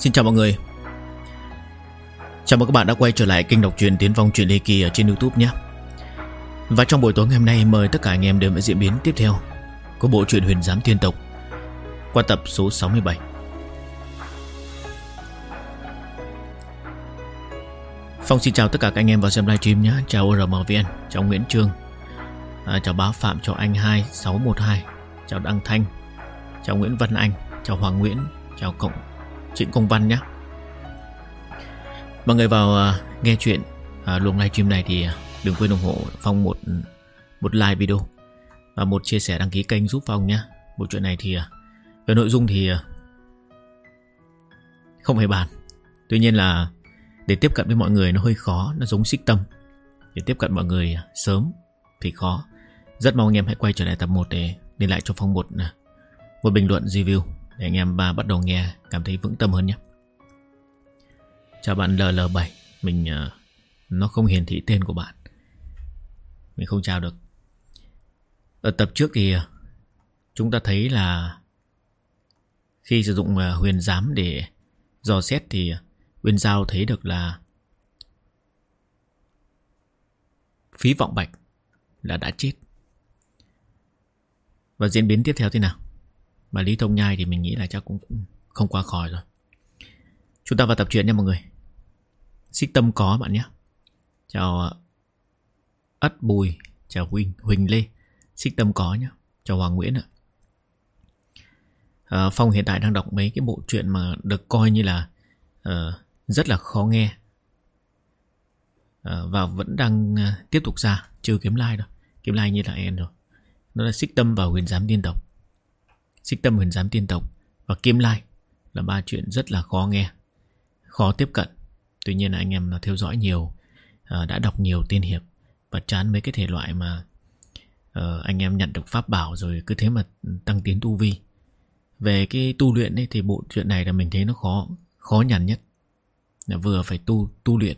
Xin chào mọi người. Chào mừng các bạn đã quay trở lại kênh đọc truyện Tiến Phong Truyện Lê Kỳ ở trên Youtube nhé. Và trong buổi tối ngày hôm nay mời tất cả anh em đến với diễn biến tiếp theo Của bộ truyện Huyền Giám Tiên Tộc Qua tập số 67 Phong xin chào tất cả các anh em vào xem livestream nhé. Chào ORMVN, chào Nguyễn Trương. À, Chào Bá Phạm, chào Anh 2612 Chào Đăng Thanh. Chào Nguyễn Văn Anh, chào Hoàng Nguyễn Chào Cộng Trịnh Công Văn nhé Mọi người vào uh, nghe chuyện uh, luồng livestream này thì uh, đừng quên ủng hộ Phong một một like video và một chia sẻ đăng ký kênh giúp Phong nhé. Bộ chuyện này thì về nội dung thì không hề bàn. Tuy nhiên là để tiếp cận với mọi người nó hơi khó, nó giống xích tâm. Để tiếp cận mọi người sớm thì khó. Rất mong anh em hãy quay trở lại tập 1 để để lại cho Phong một một bình luận review để anh em bắt đầu nghe cảm thấy vững tâm hơn nhé. Chào bạn LL7 Mình uh, Nó không hiển thị tên của bạn. Mình không chào được. Ở tập trước thì uh, Chúng ta thấy là Khi sử dụng uh, huyền giám để dò xét thì Huyền Giao thấy được là Phí vọng bạch Là đã chết. Và diễn biến tiếp theo thế nào? Và Lý Thông Nhai thì mình nghĩ là chắc cũng không qua khỏi rồi. Chúng ta vào tập truyện nha mọi người. Xích tâm có bạn nhé. Chào ờ, Ất Bùi Chào Huỳnh Huỳnh Lê. Xích tâm có nhé. Chào Hoàng Nguyễn ạ. À, Phong hiện tại đang đọc mấy cái bộ truyện mà được coi như là uh, rất là khó nghe. Uh, và vẫn đang uh, tiếp tục ra chưa kiếm like đâu. Kiếm like như là em rồi. Đó là xích tâm và huyền giám tiên tộc xích tâm huyền giám tiên tộc và kiếm lai là ba chuyện rất là khó nghe, khó tiếp cận. Tuy nhiên anh em theo dõi nhiều à, Đã đọc nhiều tiên hiệp Và chán mấy cái thể loại mà ờ, Anh em nhận được pháp bảo rồi cứ thế mà tăng tiến tu vi. Về cái tu luyện ấy thì bộ chuyện này là mình thấy nó khó Khó nhằn nhất. Là Vừa phải tu tu luyện,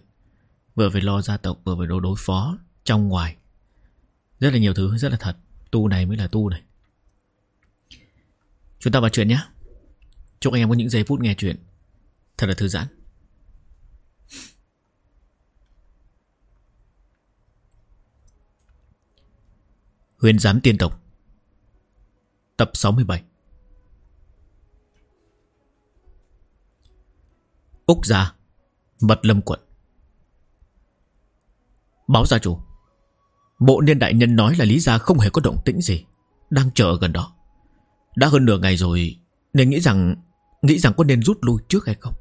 Vừa phải lo gia tộc, Vừa phải đối đối phó Trong ngoài. Rất là nhiều thứ, rất là thật. Tu này mới là tu này. Chúng ta vào chuyện nhé. Chúc anh em có những giây phút nghe chuyện. Thật là thư giãn. Huyền giám tiên tộc. Tập 67 Úc gia, Mật lâm quận. Báo gia chủ. Bộ niên đại nhân nói là Lý Gia không hề có động tĩnh gì, Đang chờ ở gần đó. Đã hơn nửa ngày rồi, Nên nghĩ rằng Nghĩ rằng có nên rút lui trước hay không?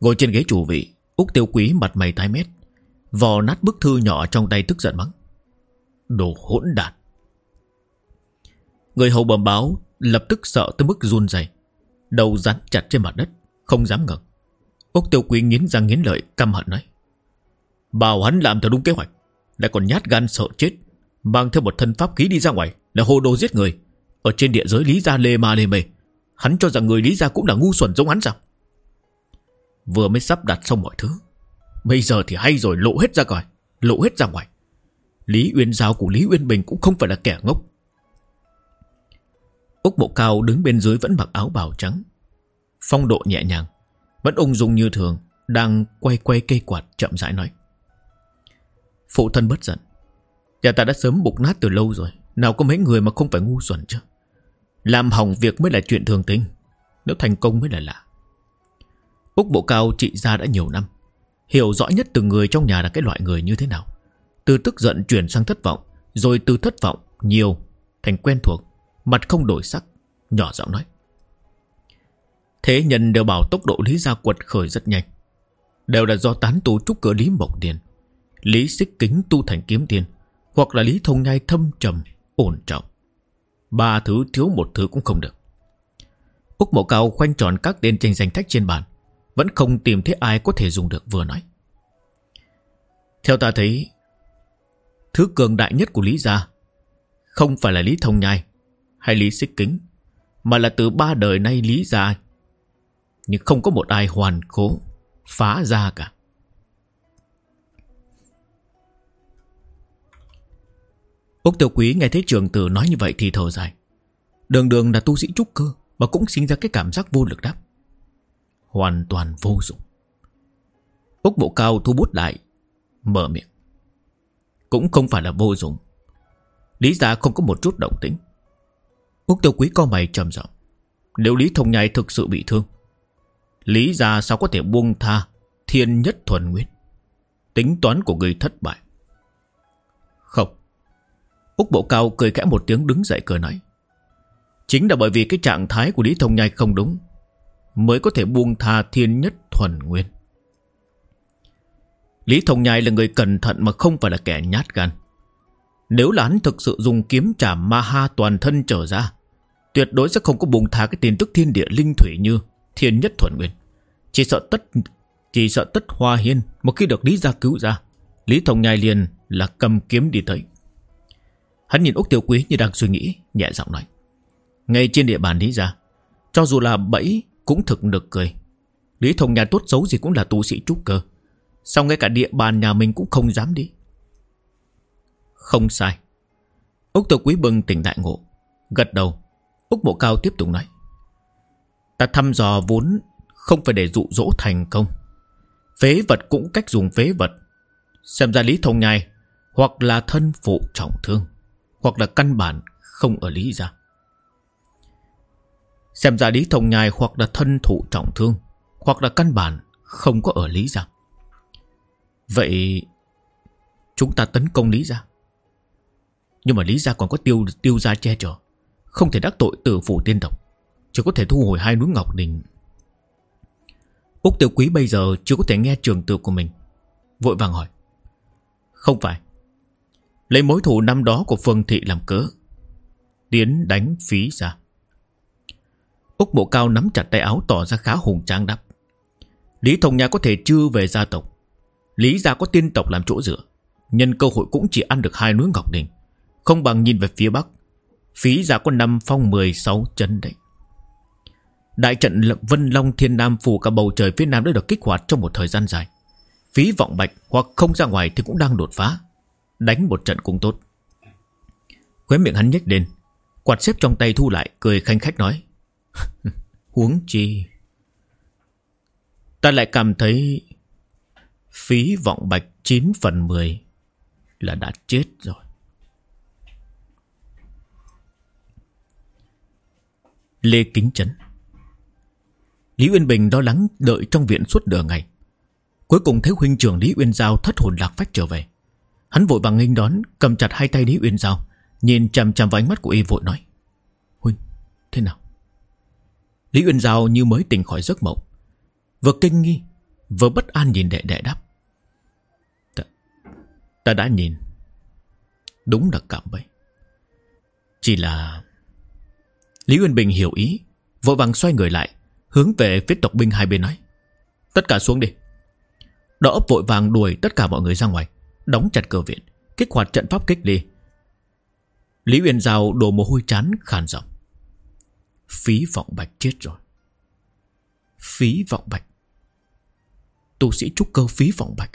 Ngồi trên ghế chủ vị, Úc tiêu quý mặt mày tái mét, Vò nát bức thư nhỏ trong tay tức giận mắng. Đồ hỗn đản. Người hầu bẩm báo, Lập tức sợ tới mức run rẩy, Đầu rắn chặt trên mặt đất, Không dám ngẩng. Úc tiêu quý nghiến răng nghiến lợi, căm hận nói, Bảo hắn làm theo đúng kế hoạch, Lại còn nhát gan sợ chết, Mang theo một thân pháp khí đi ra ngoài, Là hồ đồ giết người. Ở trên địa giới Lý Gia lê ma lê mê Hắn cho rằng người Lý Gia cũng là ngu xuẩn giống hắn sao Vừa mới sắp đặt xong mọi thứ Bây giờ thì hay rồi lộ hết ra coi Lộ hết ra ngoài Lý Uyên Giao của Lý Uyên Bình cũng không phải là kẻ ngốc. Úc Bộ Cao đứng bên dưới vẫn mặc áo bào trắng. Phong độ nhẹ nhàng, vẫn ung dung như thường, đang quay quay cây quạt chậm rãi nói. Phụ thân bất giận. Nhà ta đã sớm bục nát từ lâu rồi, nào có mấy người mà không phải ngu xuẩn chứ. Làm hỏng việc mới là chuyện thường tình, nếu thành công mới là lạ. Úc Bộ Cao trị ra đã nhiều năm, hiểu rõ nhất từng người trong nhà là cái loại người như thế nào. Từ tức giận chuyển sang thất vọng Rồi từ thất vọng nhiều Thành quen thuộc Mặt không đổi sắc Nhỏ giọng nói. Thế nhân đều bảo tốc độ Lý Gia quật khởi rất nhanh. Đều là do tán tu trúc cửa Lý Mộc Tiền Lý xích kính tu thành kiếm tiền Hoặc là Lý thông nhai thâm trầm Ổn trọng. Ba thứ thiếu một thứ cũng không được. Úc Mộ Cao khoanh tròn các tên tranh danh thách trên bàn, Vẫn không tìm thấy ai có thể dùng được, vừa nói. Theo ta thấy, Thứ cường đại nhất của Lý Gia Không phải là Lý Thông Nhai Hay Lý Xích Kính, Mà là từ ba đời nay Lý Gia, Nhưng không có một ai hoàn cố Phá ra cả. Úc Tiểu Quý nghe thấy trường tử nói như vậy thì thở dài. Đường đường là tu sĩ trúc cơ, Mà cũng sinh ra cái cảm giác vô lực đáp. Hoàn toàn vô dụng. Úc bộ cao thu bút lại, Mở miệng. Cũng không phải là vô dụng. Lý gia không có một chút động tĩnh. Úc tiêu quý co mày trầm giọng. Nếu Lý Thông Nhai thực sự bị thương, Lý gia sao có thể buông tha Thiên nhất thuần nguyên? Tính toán của người thất bại. Úc bộ cao cười kẽ một tiếng đứng dậy cười nói. Chính là bởi vì cái trạng thái của Lý Thông Nhai không đúng, Mới có thể buông tha thiên nhất thuần nguyên. Lý Thông Nhai là người cẩn thận mà không phải là kẻ nhát gan. Nếu là hắn thực sự dùng kiếm trả ma ha toàn thân trở ra, Tuyệt đối sẽ không có buông tha cái tin tức thiên địa linh thủy như thiên nhất thuần nguyên. Chỉ sợ tất, chỉ sợ tất hoa hiên Một khi được Lý gia cứu ra, Lý Thông Nhai liền là cầm kiếm đi tới. Hắn nhìn Úc tiểu Quý như đang suy nghĩ, Nhẹ giọng nói. Ngay trên địa bàn Lý gia, Cho dù là bẫy cũng thực được cười. Lý Thông Nhai tốt xấu gì cũng là tu sĩ trúc cơ. Sao ngay cả địa bàn nhà mình cũng không dám đi? Không sai. Úc tiểu Quý bừng tỉnh đại ngộ, Gật đầu. Úc Bộ Cao tiếp tục nói. Ta thăm dò vốn không phải để dụ dỗ thành công. Phế vật cũng cách dùng phế vật. Xem ra Lý Thông Nhai Hoặc là thân phụ trọng thương. Hoặc là căn bản không ở Lý gia Xem ra Lý Thông Nhai hoặc là thân thụ trọng thương, Hoặc là căn bản không có ở Lý gia Vậy Chúng ta tấn công Lý gia Nhưng mà Lý gia còn có tiêu tiêu gia che chở, Không thể đắc tội tử phủ tiên tộc, Chỉ có thể thu hồi hai núi Ngọc Đình. Úc Tiểu Quý bây giờ chưa có thể nghe trường tự của mình, Vội vàng hỏi, Không phải Lấy mối thù năm đó của Phương Thị làm cớ. Tiến đánh phí ra. Úc Bộ Cao nắm chặt tay áo tỏ ra khá hùng tráng đắp. Lý Thông Nha có thể chưa về gia tộc. Lý gia có tiên tộc làm chỗ dựa. Nhân cơ hội cũng chỉ ăn được hai núi Ngọc Đình. Không bằng nhìn về phía Bắc. Phí gia có năm phong 16 chân đấy. Đại trận Vân Long Thiên Nam phủ cả bầu trời phía Nam đã được kích hoạt trong một thời gian dài. Phí vọng bạch hoặc không ra ngoài thì cũng đang đột phá. Đánh một trận cũng tốt. Khóe miệng hắn nhếch lên. Quạt xếp trong tay thu lại, cười khanh khách nói. Huống chi. Ta lại cảm thấy phí vọng bạch 9 phần 10 là đã chết rồi. Lê Kính Trấn Lý Uyên Bình lo lắng đợi trong viện suốt nửa ngày. Cuối cùng thấy huynh trưởng Lý Uyên Giao thất hồn lạc phách trở về. Hắn vội vàng nghênh đón, cầm chặt hai tay Lý Uyên Giao, nhìn chằm chằm vào ánh mắt của y vội nói. Huynh, thế nào? Lý Uyên Giao như mới tỉnh khỏi giấc mộng. Vừa kinh nghi, vừa bất an nhìn đệ đệ đáp. Ta, ta đã nhìn. Đúng là cảm vậy. Chỉ là... Lý Uyên Bình hiểu ý, vội vàng xoay người lại, Hướng về phía tộc binh hai bên nói Tất cả xuống đi Đỡ vội vàng đuổi tất cả mọi người ra ngoài Đóng chặt cửa viện, Kích hoạt trận pháp kích đi Lý Uyên Giao đổ mồ hôi chán, khàn giọng. Phí vọng bạch chết rồi. Phí vọng bạch. Tu sĩ trúc cơ phí vọng bạch.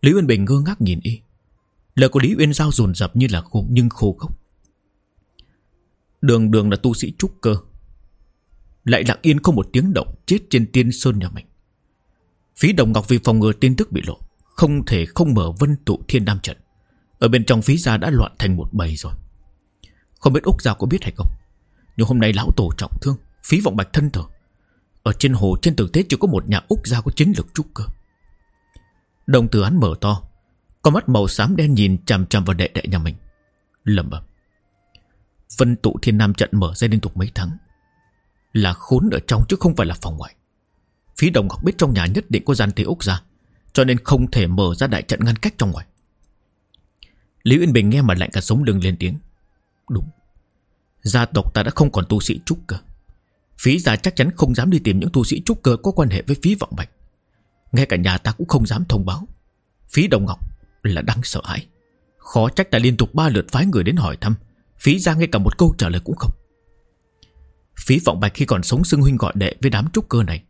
Lý Uyên Bình ngơ ngác nhìn y. Lời của Lý Uyên Giao dồn dập như là khô nhưng khô khốc Đường đường là tu sĩ trúc cơ. Lại lặng yên không một tiếng động, Chết trên tiên sơn nhà mình. Phí đồng ngọc vì phòng ngừa tin tức bị lộ. Không thể không mở vân tụ thiên nam trận. Ở bên trong phí gia đã loạn thành một bầy rồi. Không biết Úc Giao có biết hay không, Nhưng hôm nay lão tổ trọng thương, Phí vọng bạch thân thở. Ở trên hồ trên tử tế chỉ có một nhà Úc Giao có chiến lực trúc cơ. Đồng tử hắn mở to, Con mắt màu xám đen nhìn chằm chằm vào đệ đệ nhà mình. Lẩm bẩm, Vân tụ thiên nam trận mở ra liên tục mấy tháng, là khốn ở trong chứ không phải là phòng ngoài Phí đồng ngọc biết trong nhà nhất định có gian tế Úc ra cho nên không thể mở ra đại trận ngăn cách trong ngoài. Lý Uyên Bình nghe mà lạnh cả sống lưng lên tiếng. Đúng. Gia tộc ta đã không còn tu sĩ trúc cơ. Phí gia chắc chắn không dám đi tìm những tu sĩ trúc cơ có quan hệ với phí vọng bạch Ngay cả nhà ta cũng không dám thông báo. Phí đồng ngọc là đang sợ hãi. Khó trách ta liên tục ba lượt phái người đến hỏi thăm. Phí ra ngay cả một câu trả lời cũng không. Phí vọng bạch khi còn sống xưng huynh gọi đệ với đám trúc cơ này.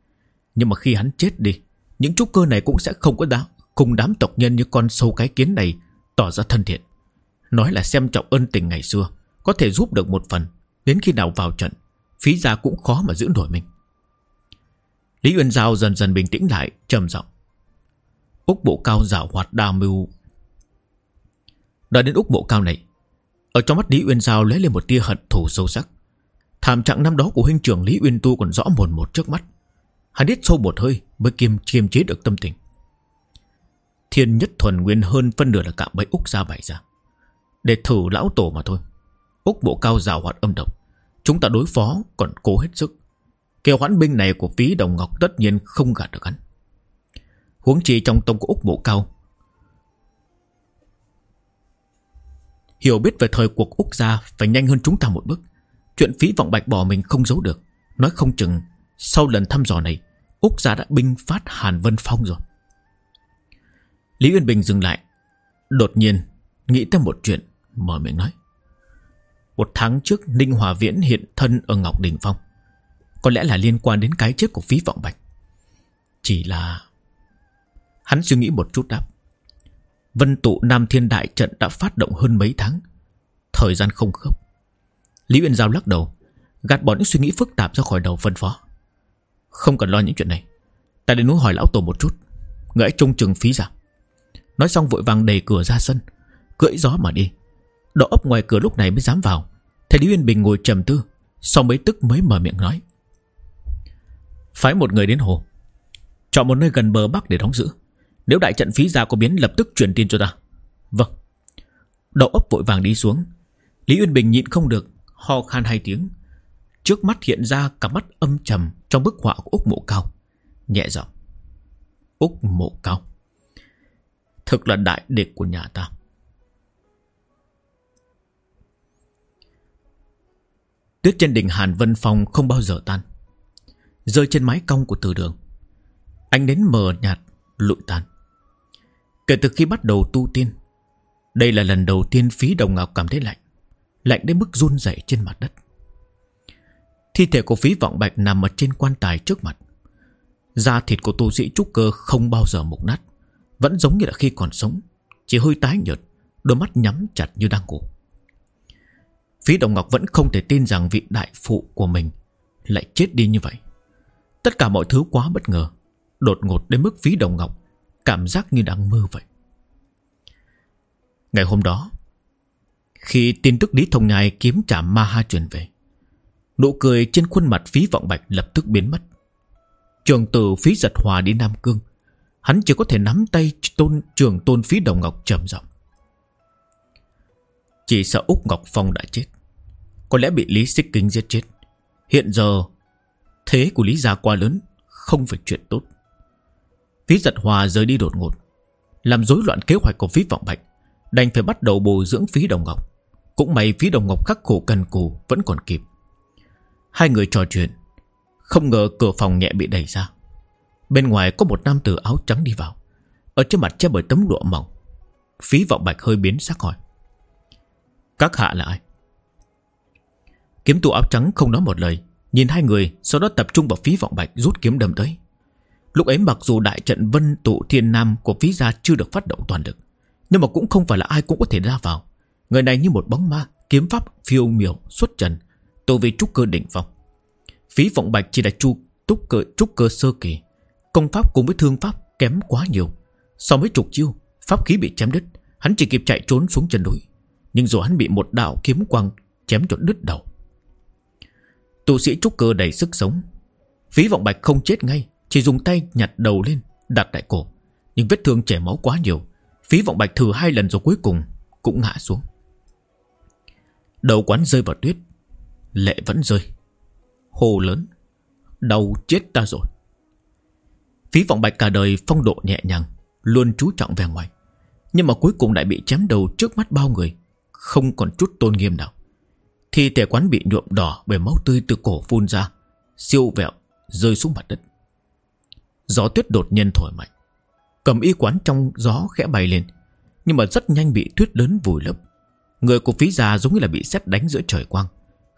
Nhưng mà khi hắn chết đi những trúc cơ này cũng sẽ không có đám, Cùng đám tộc nhân như con sâu cái kiến này Tỏ ra thân thiện. Nói là xem trọng ân tình ngày xưa, Có thể giúp được một phần, Đến khi nào vào trận, Phí gia cũng khó mà giữ nổi mình. Lý Uyên Giao dần dần bình tĩnh lại, trầm giọng. Úc bộ cao giả hoạt đa mưu. Đợi đến Úc bộ cao này, Ở trong mắt Lý Uyên Giao lấy lên một tia hận thù sâu sắc. Thảm trạng năm đó của huynh trưởng Lý Uyên Tu còn rõ mồn một trước mắt. Hắn hít sâu một hơi Mới kiềm kiềm chế được tâm tình. Thiên nhất thuần nguyên hơn phân nửa là cạm bẫy Úc ra bày ra. Để thử lão tổ mà thôi. Úc bộ cao rào hoạt âm độc. Chúng ta đối phó còn cố hết sức. Kêu hoãn binh này của phí đồng ngọc tất nhiên không gạt được hắn. Huống chi trong tông của Úc bộ cao. Hiểu biết về thời cuộc Úc gia Phải nhanh hơn chúng ta một bước. Chuyện phí vọng bạch bỏ mình không giấu được. Nói không chừng sau lần thăm dò này, Úc gia đã binh phát Hàn Vân Phong rồi. Lý Uyên Bình dừng lại, Đột nhiên Nghĩ tới một chuyện Mở miệng nói. Một tháng trước, Ninh Hòa Viễn hiện thân ở Ngọc Đình Phong. Có lẽ là liên quan đến cái chết của phí vọng bạch. Chỉ là Hắn suy nghĩ một chút đáp. Vân tụ Nam Thiên Đại Trận đã phát động hơn mấy tháng, Thời gian không khớp. Lý Uyên Giao lắc đầu, Gạt bỏ những suy nghĩ phức tạp ra khỏi đầu phân phó. Không cần lo những chuyện này. Ta đến núi hỏi lão tổ một chút. Người ấy trông chừng phí ra. Nói xong vội vàng đẩy cửa ra sân. Cưỡi gió mà đi. Đỏ ấp ngoài cửa lúc này mới dám vào. Thầy Lý Uyên Bình ngồi trầm tư, Sau mấy tức mới mở miệng nói. Phái một người đến hồ. Chọn một nơi gần bờ bắc để đóng giữ. Nếu đại trận phí ra có biến, lập tức truyền tin cho ta. Vâng. Đậu ấp vội vàng đi xuống. Lý Uyên Bình nhịn không được, Ho khan hai tiếng. Trước mắt hiện ra cả mắt âm trầm Trong bức họa của Úc Mộ Cao. Nhẹ giọng, Úc Mộ Cao, Thực là đại địch của nhà ta. Tuyết trên đỉnh Hàn Vân Phong không bao giờ tan, Rơi trên mái cong của từ đường. Ánh đến mờ nhạt lụi tan Kể từ khi bắt đầu tu tiên, Đây là lần đầu tiên phí đồng ngọc cảm thấy lạnh Lạnh đến mức run rẩy trên mặt đất. Thi thể của phí vọng bạch nằm ở trên quan tài trước mặt Da thịt của tu sĩ trúc cơ không bao giờ mục nát Vẫn giống như là khi còn sống Chỉ hơi tái nhợt Đôi mắt nhắm chặt như đang ngủ Phí Đồng Ngọc vẫn không thể tin rằng vị đại phụ của mình lại chết đi như vậy. Tất cả mọi thứ quá bất ngờ, đột ngột đến mức Phí Đồng Ngọc cảm giác như đang mơ vậy. Ngày hôm đó, khi tin tức Lý Thông Nhai kiếm trả Ma Ha truyền về, nụ cười trên khuôn mặt Phí Vọng Bạch lập tức biến mất. Trường tử Phí Giật Hòa đi Nam Cương, hắn chỉ có thể nắm tay tôn trường tôn Phí Đồng Ngọc trầm giọng. Chỉ sợ Úc Ngọc Phong đã chết. Có lẽ bị Lý Xích Kinh giết chết. Hiện giờ Thế của Lý Gia quá lớn Không phải chuyện tốt. Phí giật hòa rời đi đột ngột Làm rối loạn kế hoạch của phí vọng bạch Đành phải bắt đầu bồi dưỡng phí đồng ngọc. Cũng may phí đồng ngọc khắc khổ cần cù Vẫn còn kịp. Hai người trò chuyện. Không ngờ cửa phòng nhẹ bị đẩy ra. Bên ngoài có một nam tử áo trắng đi vào. Ở trên mặt che bởi tấm lụa mỏng. Phí vọng bạch hơi biến sắc hỏi. Các hạ là ai? Kiếm tù áo trắng không nói một lời. Nhìn hai người, Sau đó tập trung vào phí vọng bạch rút kiếm đâm tới. Lúc ấy mặc dù đại trận vân tụ thiên nam Của phí gia chưa được phát động toàn lực, Nhưng mà cũng không phải là ai cũng có thể ra vào. Người này như một bóng ma, Kiếm pháp phiêu miểu xuất trần tu vi trúc cơ đỉnh phong Phí vọng bạch chỉ là chu trúc cơ, trúc cơ sơ kỳ. Công pháp cùng với thương pháp kém quá nhiều. Sau mấy chục chiêu Pháp khí bị chém đứt Hắn chỉ kịp chạy trốn xuống chân núi. Nhưng rồi hắn bị một đạo kiếm quang chém cho đứt đầu. Tu sĩ trúc cơ đầy sức sống. Phí vọng bạch không chết ngay Chỉ dùng tay nhặt đầu lên Đặt tại cổ. Nhưng vết thương chảy máu quá nhiều Phí vọng bạch thử hai lần rồi cuối cùng Cũng ngã xuống. Đầu quán rơi vào tuyết. Lệ vẫn rơi Hồ lớn Đau chết ta rồi Phí vọng bạch cả đời phong độ nhẹ nhàng Luôn chú trọng vẻ ngoài Nhưng mà cuối cùng lại bị chém đầu trước mắt bao người không còn chút tôn nghiêm nào. Thi thể quán bị nhuộm đỏ bởi máu tươi từ cổ phun ra, siêu vẹo, rơi xuống mặt đất. Gió tuyết đột nhiên thổi mạnh. Cầm y quán trong gió khẽ bay lên, nhưng mà rất nhanh bị tuyết lớn vùi lấp. Người của phí già giống như là bị xét đánh giữa trời quang,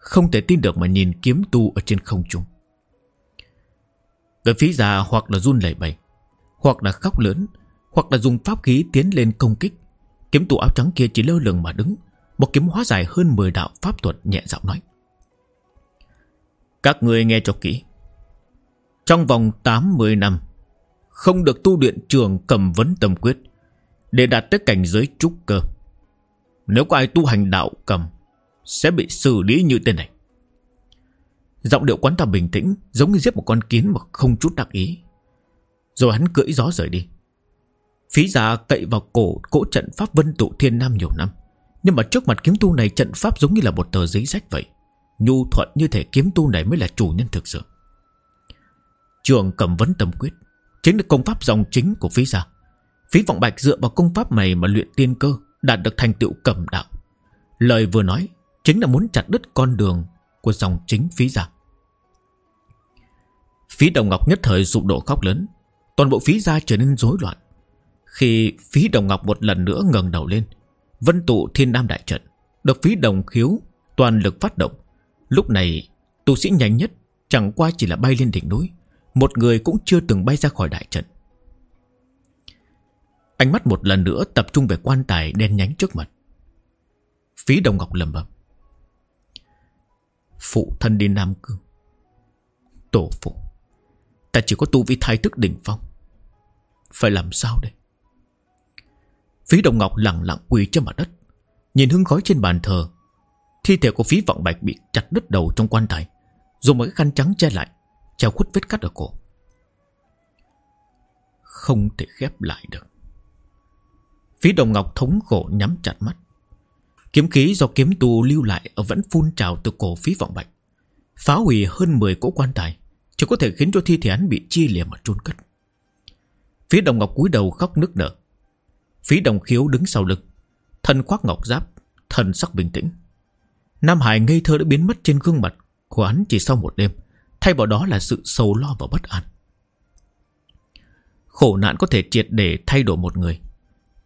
không thể tin được mà nhìn kiếm tu ở trên không trung. Người phí già hoặc là run lẩy bẩy, hoặc là khóc lớn, hoặc là dùng pháp khí tiến lên công kích. Kiếm tu áo trắng kia chỉ lơ lửng mà đứng, một kiếm hóa dài hơn 10 đạo pháp thuật nhẹ giọng nói. Các người nghe cho kỹ. Trong vòng 80 năm Không được tu luyện trường cầm vấn tâm quyết Để đạt tới cảnh giới trúc cơ Nếu có ai tu hành đạo cầm sẽ bị xử lý như thế này. Giọng điệu quán ta bình tĩnh Giống như giết một con kiến mà không chút đặc ý. Rồi hắn cưỡi gió rời đi. Phí giả cậy vào cổ, cỗ trận pháp vân tụ thiên nam nhiều năm. Nhưng mà trước mặt kiếm tu này trận pháp giống như là một tờ giấy rách vậy. Nhu thuận như thể kiếm tu này mới là chủ nhân thực sự. Trường cầm vấn tâm quyết, Chính là công pháp dòng chính của phí gia Phí vọng bạch dựa vào công pháp này mà luyện tiên cơ, Đạt được thành tựu cầm đạo. Lời vừa nói Chính là muốn chặt đứt con đường Của dòng chính phí gia Phí đồng ngọc nhất thời rụng đổ khóc lớn, Toàn bộ phí gia trở nên rối loạn. Khi phí đồng ngọc một lần nữa ngẩng đầu lên, Vân tụ thiên nam đại trận Được phí đồng khiếu toàn lực phát động. Lúc này, tu sĩ nhanh nhất, Chẳng qua chỉ là bay lên đỉnh núi, Một người cũng chưa từng bay ra khỏi đại trận. Ánh mắt một lần nữa tập trung về quan tài đen nhánh trước mặt. Phí đồng ngọc lầm bầm Phụ thân đi Nam Cương. Tổ phụ, Ta chỉ có tu vi thái thức đỉnh phong. Phải làm sao đây? Phí đồng ngọc lặng lặng quỳ trên mặt đất, Nhìn hương khói trên bàn thờ. Thi thể của phí vọng bạch bị chặt đứt đầu trong quan tài Dùng một cái khăn trắng che lại, Treo khuất vết cắt ở cổ. Không thể khép lại được. Phí đồng ngọc thống khổ nhắm chặt mắt. Kiếm khí do kiếm tu lưu lại vẫn phun trào từ cổ phí vọng bạch Phá hủy hơn 10 cỗ quan tài, Chỉ có thể khiến cho thi thể hắn bị chia liềm mà chôn cất Phía đồng ngọc cúi đầu khóc nức nở Phí đồng khiếu đứng sau lưng, Thân khoác ngọc giáp Thần sắc bình tĩnh Nam Hải ngây thơ đã biến mất trên gương mặt của hắn chỉ sau một đêm. Thay vào đó là sự sầu lo và bất an. Khổ nạn có thể triệt để thay đổi một người.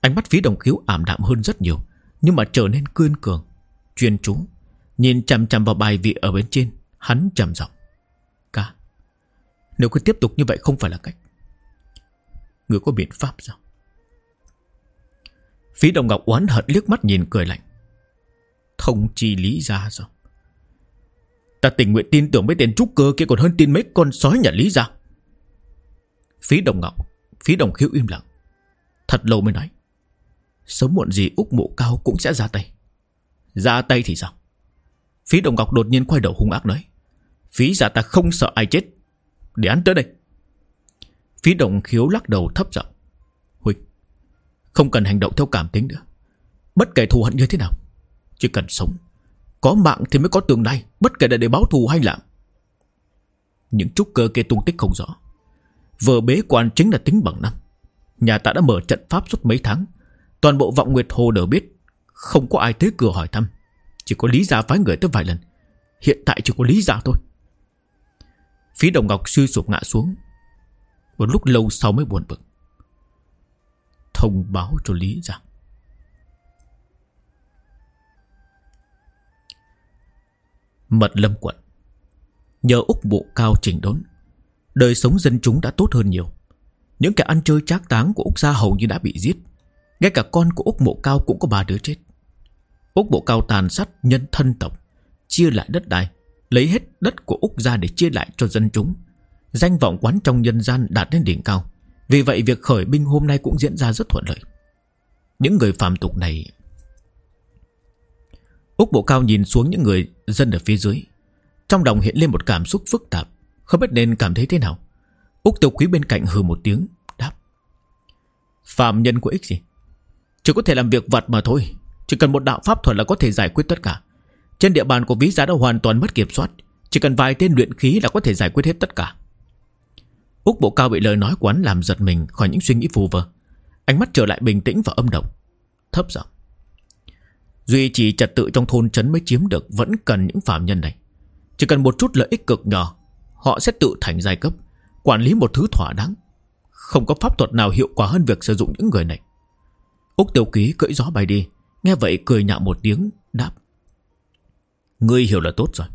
Ánh mắt phí đồng khiếu ảm đạm hơn rất nhiều. Nhưng mà trở nên cương cường, chuyên chú. Nhìn chằm chằm vào bài vị ở bên trên. Hắn trầm giọng Ca, nếu cứ tiếp tục như vậy không phải là cách. Người có biện pháp sao? Phí đồng ngọc oán hận liếc mắt nhìn cười lạnh. Thông chi lý ra sao? Ta tình nguyện tin tưởng mấy tên trúc cơ kia còn hơn tin mấy con sói nhà lý ra Phí đồng ngọc Phí đồng khiếu im lặng Thật lâu mới nói Sớm muộn gì Úc mộ cao cũng sẽ ra tay. Ra tay thì sao? Phí đồng ngọc đột nhiên quay đầu hung ác nói, Phí giả ta không sợ ai chết. Để ăn tới đây. Phí đồng khiếu lắc đầu thấp giọng Huynh Không cần hành động theo cảm tính nữa. Bất kể thù hận như thế nào, chỉ cần sống, Có mạng thì mới có tương lai, Bất kể là để báo thù hay làm Những trúc cơ kia tung tích không rõ. Vừa bế quan chính là tính bằng năm. Nhà ta đã mở trận pháp suốt mấy tháng Toàn bộ vọng nguyệt hồ đều biết, Không có ai tới cửa hỏi thăm. Chỉ có Lý Gia phái người tới vài lần. Hiện tại chỉ có Lý Gia thôi. Phí đồng ngọc suy sụp ngã xuống. Một lúc lâu sau mới buồn bực. Thông báo cho Lý Gia. Mật lâm quận. Nhờ Úc Bộ Cao trình đốn, Đời sống dân chúng đã tốt hơn nhiều. Những kẻ ăn chơi trác táng của Úc Gia hầu như đã bị giết. Ngay cả con của Úc Bộ Cao cũng có ba đứa chết Úc Bộ Cao tàn sát nhân thân tộc Chia lại đất đai Lấy hết đất của Úc ra để chia lại cho dân chúng Danh vọng quán trong nhân gian đạt đến đỉnh cao Vì vậy việc khởi binh hôm nay cũng diễn ra rất thuận lợi Những người phàm tục này Úc Bộ Cao nhìn xuống những người dân ở phía dưới. Trong lòng hiện lên một cảm xúc phức tạp, không biết nên cảm thấy thế nào. Úc Tiêu Quý bên cạnh hừ một tiếng, đáp. Phạm nhân của ích gì? Chỉ có thể làm việc vặt mà thôi. Chỉ cần một đạo pháp thuật là có thể giải quyết tất cả. Trên địa bàn của ví giá đã hoàn toàn mất kiểm soát. Chỉ cần vài tên luyện khí là có thể giải quyết hết tất cả. Úc Bộ Cao bị lời nói quán làm giật mình khỏi những suy nghĩ phù vơ. Ánh mắt trở lại bình tĩnh và âm động. Thấp giọng. Duy trì trật tự trong thôn trấn mới chiếm được Vẫn cần những phạm nhân này Chỉ cần một chút lợi ích cực nhỏ, Họ sẽ tự thành giai cấp, Quản lý một thứ thỏa đáng Không có pháp thuật nào hiệu quả hơn việc sử dụng những người này Úc Tiểu Ký cưỡi gió bay đi. Nghe vậy cười nhạo một tiếng, Đáp. Ngươi hiểu là tốt rồi.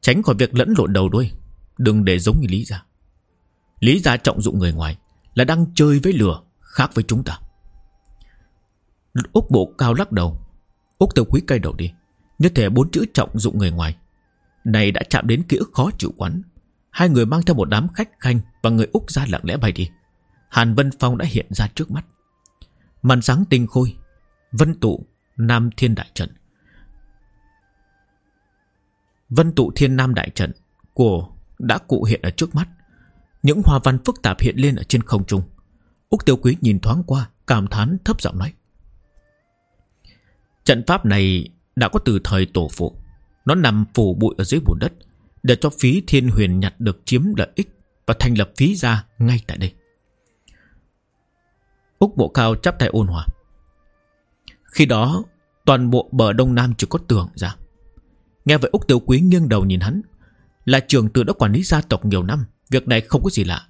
Tránh khỏi việc lẫn lộn đầu đuôi. Đừng để giống như Lý Gia. Lý Gia trọng dụng người ngoài Là đang chơi với lửa, Khác với chúng ta. Úc Bộ cao lắc đầu. Úc tiểu Quý cay đầu đi. Như thể bốn chữ trọng dụng người ngoài. Này đã chạm đến ký ức khó chịu quán. Hai người mang theo một đám khách khanh Và người Úc ra lặng lẽ bay đi. Hàn Vân Phong đã hiện ra trước mắt. Màn sáng tinh khôi, Vân tụ, Nam Thiên Đại Trận. Vân tụ Thiên Nam Đại Trận Của đã cụ hiện ở trước mắt. Những hoa văn phức tạp hiện lên ở trên không trung. Úc Tiêu Quý nhìn thoáng qua, Cảm thán thấp giọng nói. Trận pháp này đã có từ thời tổ phụ. Nó nằm phủ bụi ở dưới bùn đất, Để cho phí thiên huyền nhặt được chiếm lợi ích Và thành lập phí ra ngay tại đây. Úc Bộ Cao chắp tay ôn hòa. Khi đó, Toàn bộ bờ đông nam chỉ có tường ra. Nghe vậy Úc tiểu Quý nghiêng đầu nhìn hắn, Là trường từ đã quản lý gia tộc nhiều năm, Việc này không có gì lạ.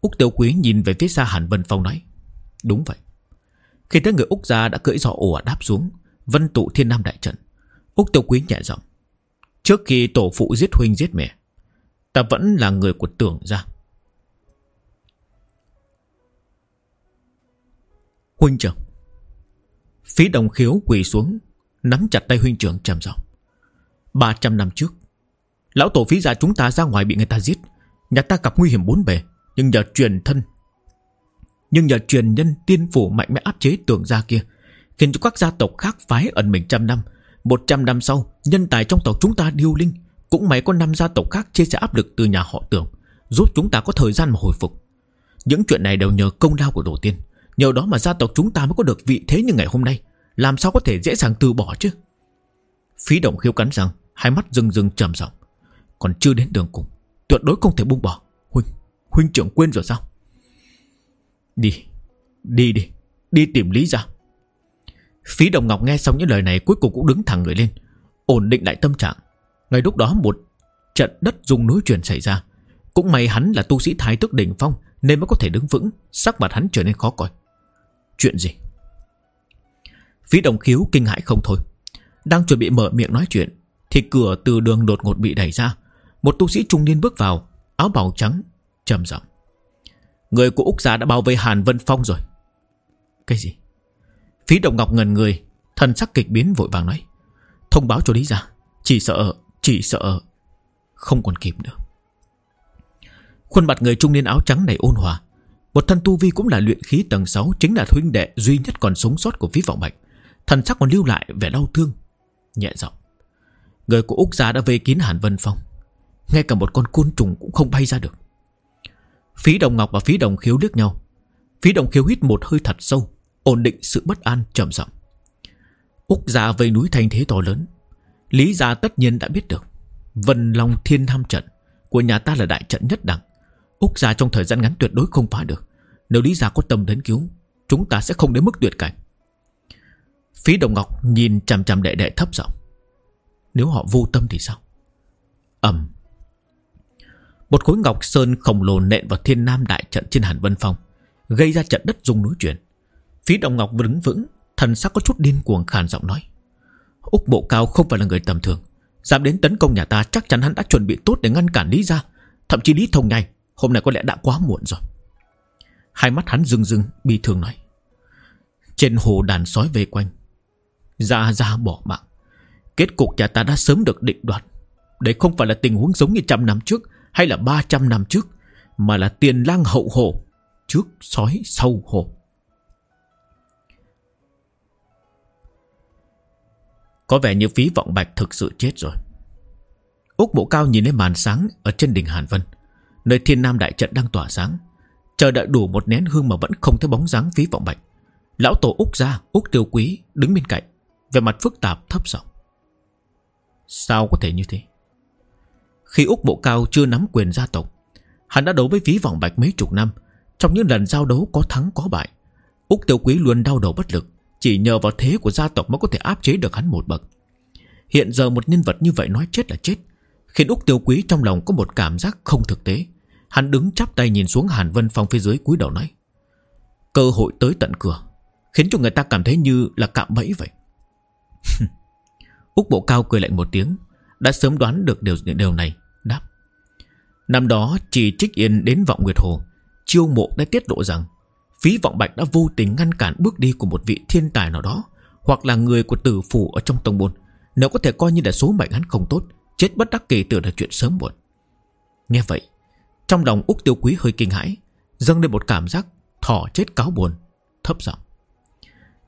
Úc tiểu Quý nhìn về phía xa Hàn Vân Phong nói, Đúng vậy. Khi thấy người Úc gia đã cưỡi giỏ ổ đáp xuống, Vân tụ thiên nam đại trận. Úc tiểu Quý nhẹ giọng, Trước khi tổ phụ giết huynh giết mẹ, Ta vẫn là người của tưởng gia. Huynh trưởng. Phí đồng khiếu quỳ xuống, Nắm chặt tay huynh trưởng trầm giọng. 300 năm trước, Lão tổ phí gia chúng ta ra ngoài bị người ta giết. Nhà ta gặp nguy hiểm bốn bề, Nhưng nhờ truyền thân, Nhưng nhờ truyền nhân tiên phủ mạnh mẽ áp chế tưởng gia kia, Khiến cho các gia tộc khác phái ẩn mình trăm năm. Một trăm năm sau, Nhân tài trong tộc chúng ta điêu linh, Cũng may có năm gia tộc khác chia sẻ áp lực từ nhà họ tưởng Giúp chúng ta có thời gian mà hồi phục. Những chuyện này đều nhờ công lao của tổ tiên. Nhờ đó mà gia tộc chúng ta mới có được vị thế như ngày hôm nay. Làm sao có thể dễ dàng từ bỏ chứ? Phí động khiêu cắn rằng Hai mắt rừng rừng trầm giọng. Còn chưa đến đường cùng Tuyệt đối không thể buông bỏ. Huynh, huynh trưởng quên rồi sao? Đi, đi đi Đi tìm Lý ra. Phí Đồng Ngọc nghe xong những lời này Cuối cùng cũng đứng thẳng người lên Ổn định lại tâm trạng. Ngay lúc đó một trận đất rung núi chuyển xảy ra. Cũng may hắn là tu sĩ thái tức đỉnh phong Nên mới có thể đứng vững Sắc mặt hắn trở nên khó coi. Chuyện gì? Phí Đồng Khiếu kinh hãi không thôi. Đang chuẩn bị mở miệng nói chuyện Thì cửa từ đường đột ngột bị đẩy ra. Một tu sĩ trung niên bước vào Áo bào trắng trầm giọng. Người của Úc gia đã bao vây Hàn Vân Phong rồi. Cái gì? Phí Đồng Ngọc ngần người Thần sắc kịch biến vội vàng nói. Thông báo cho Lý ra Chỉ sợ, chỉ sợ Không còn kịp nữa. Khuôn mặt người trung niên áo trắng này ôn hòa một thân tu vi cũng là luyện khí tầng 6 Chính là huynh đệ duy nhất còn sống sót của phí vọng bạch Thần sắc còn lưu lại vẻ đau thương, Nhẹ giọng. Người của Úc gia đã vây kín Hàn Vân Phong. Ngay cả một con côn trùng cũng không bay ra được. Phí Đồng Ngọc và Phí Đồng Khiếu liếc nhau. Phí Đồng Khiếu hít một hơi thật sâu, Ổn định sự bất an trầm giọng. Úc gia vây núi thành thế to lớn. Lý gia tất nhiên đã biết được. Vân Long Thiên Nam Trận Của nhà ta là đại trận nhất đẳng. Úc gia trong thời gian ngắn tuyệt đối không phá được. Nếu Lý gia có tâm đến cứu, Chúng ta sẽ không đến mức tuyệt cảnh. Phí Đồng Ngọc nhìn chằm chằm đệ đệ thấp giọng. Nếu họ vô tâm thì sao? Ầm Một khối ngọc sơn khổng lồ nện vào thiên nam đại trận trên Hàn Vân Phong, Gây ra trận đất rung núi chuyển. Phí Đồng Ngọc đứng vững, Thần sắc có chút điên cuồng khàn giọng nói. Úc Bộ Cao không phải là người tầm thường. Dám đến tấn công nhà ta, chắc chắn hắn đã chuẩn bị tốt để ngăn cản Lý ra Thậm chí Lý Thông Nhai Hôm nay có lẽ đã quá muộn rồi. Hai mắt hắn rưng rưng, bi thương nói. Trên hồ đàn sói về quanh, Ra ra bỏ mạng. Kết cục nhà ta đã sớm được định đoạt. Đây không phải là tình huống giống như trăm năm trước Hay là ba trăm năm trước, Mà là tiền lang hậu hồ Trước sói sau hồ. Có vẻ như phí vọng bạch thực sự chết rồi. Úc bộ cao nhìn lên màn sáng Ở trên đỉnh Hàn Vân. Nơi thiên nam đại trận đang tỏa sáng. Chờ đợi đủ một nén hương mà vẫn không thấy bóng dáng phí vọng bạch. Lão tổ Úc gia, Úc tiêu quý đứng bên cạnh Về mặt phức tạp, thấp giọng. Sao có thể như thế? Khi Úc bộ cao chưa nắm quyền gia tộc, Hắn đã đấu với phí vọng bạch mấy chục năm. Trong những lần giao đấu có thắng có bại, Úc tiêu quý luôn đau đầu bất lực, chỉ nhờ vào thế của gia tộc mới có thể áp chế được hắn một bậc. Hiện giờ một nhân vật như vậy nói chết là chết. Khiến Úc Tiêu Quý trong lòng có một cảm giác không thực tế Hắn đứng chắp tay nhìn xuống Hàn Vân Phong phía dưới cúi đầu nói Cơ hội tới tận cửa Khiến cho người ta cảm thấy như là cạm bẫy vậy. Úc Bộ Cao cười lạnh một tiếng Đã sớm đoán được điều, điều này Đáp Năm đó chỉ trích yên đến vọng Nguyệt Hồ Chiêu mộ đã tiết lộ rằng Phí vọng bạch đã vô tình ngăn cản bước đi của một vị thiên tài nào đó Hoặc là người của tử phủ ở trong tông môn. Nếu có thể coi như là số mệnh hắn không tốt Chết bất đắc kỳ tưởng là chuyện sớm muộn. Nghe vậy, Trong lòng Úc Tiêu Quý hơi kinh hãi, Dâng lên một cảm giác thỏ chết cáo buồn, Thấp giọng.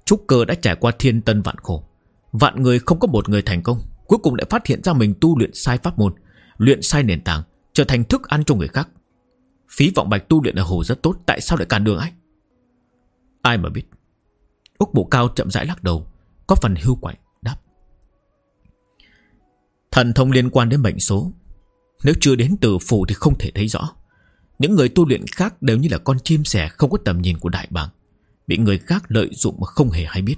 Trúc cơ đã trải qua thiên tân vạn khổ. Vạn người không có một người thành công, Cuối cùng lại phát hiện ra mình tu luyện sai pháp môn, Luyện sai nền tảng, Trở thành thức ăn cho người khác. Phí vọng bạch tu luyện ở hồ rất tốt, Tại sao lại cản đường ấy? Ai mà biết. Úc bộ cao chậm rãi lắc đầu, Có phần hưu quạnh. Thần thông liên quan đến mệnh số. Nếu chưa đến từ phủ thì không thể thấy rõ. Những người tu luyện khác đều như là con chim sẻ Không có tầm nhìn của đại bàng, Bị người khác lợi dụng mà không hề hay biết.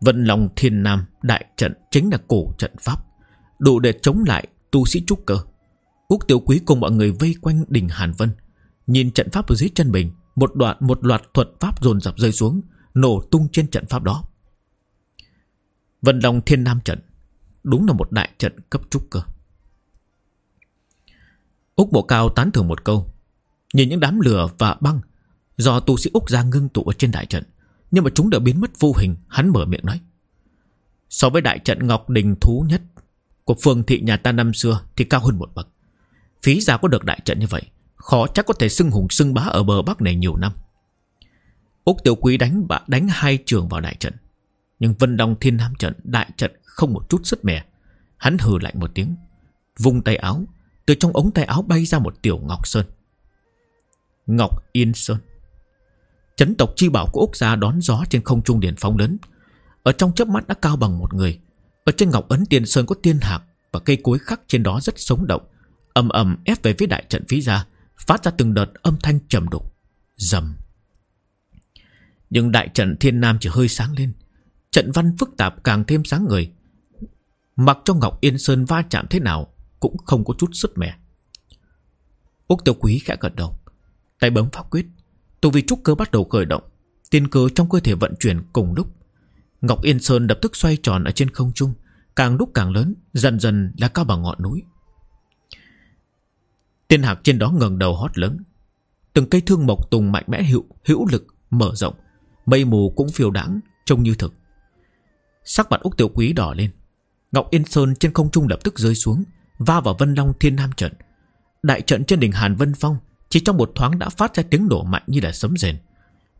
Vân Long Thiên Nam Đại trận chính là cổ trận pháp, Đủ để chống lại tu sĩ trúc cơ. Úc Tiểu Quý cùng mọi người vây quanh đỉnh Hàn Vân, Nhìn trận pháp ở dưới chân mình, Một đoạn, một loạt thuật pháp dồn dập rơi xuống, Nổ tung trên trận pháp đó. Vân Long Thiên Nam trận. Đúng là một đại trận cấp trúc cơ. Úc Bộ Cao tán thưởng một câu. Nhìn những đám lửa và băng, Do tu sĩ Úc ra ngưng tụ ở trên đại trận, Nhưng mà chúng đã biến mất vô hình, Hắn mở miệng nói. So với đại trận Ngọc Đình thú nhất Của phường thị nhà ta năm xưa Thì cao hơn một bậc. Phí ra có được đại trận như vậy, Khó chắc có thể xưng hùng xưng bá ở bờ Bắc này nhiều năm. Úc Tiểu Quý đánh bạ đánh hai trường vào đại trận, Nhưng Vân Đông Thiên Nam trận, Đại trận không một chút sức mẻ. Hắn hừ lạnh một tiếng, Vung tay áo, Từ trong ống tay áo bay ra một tiểu Ngọc Sơn. Ngọc Yên Sơn. Chấn tộc chi bảo của Úc gia đón gió trên không trung điển phong lớn. Ở trong chớp mắt đã cao bằng một người. Ở trên Ngọc Ấn Tiên Sơn có tiên hạc Và cây cối khắc trên đó rất sống động. Ầm ầm ép về phía đại trận phía ra, Phát ra từng đợt âm thanh trầm đục Dầm Nhưng đại trận thiên nam chỉ hơi sáng lên. Trận văn phức tạp càng thêm sáng người Mặc cho Ngọc Yên Sơn va chạm thế nào Cũng không có chút sức mẻ. Úc Tiêu Quý khẽ gật đầu. Tay bấm pháp quyết. Tu vi trúc cơ bắt đầu khởi động. Tiên cơ trong cơ thể vận chuyển cùng lúc. Ngọc Yên Sơn lập tức xoay tròn ở trên không trung. Càng lúc càng lớn Dần dần là cao bằng ngọn núi. Tiên hạc trên đó ngẩng đầu hót lớn. Từng cây thương mộc tùng mạnh mẽ hữu, hữu lực Mở rộng. Mây mù cũng phiêu đãng Trông như thực. Sắc mặt Úc Tiểu Quý đỏ lên. Ngọc Yên Sơn trên không trung lập tức rơi xuống, Va vào Vân Long Thiên Nam trận. Đại trận trên đỉnh Hàn Vân Phong, chỉ trong một thoáng đã phát ra tiếng nổ mạnh như là sấm rền.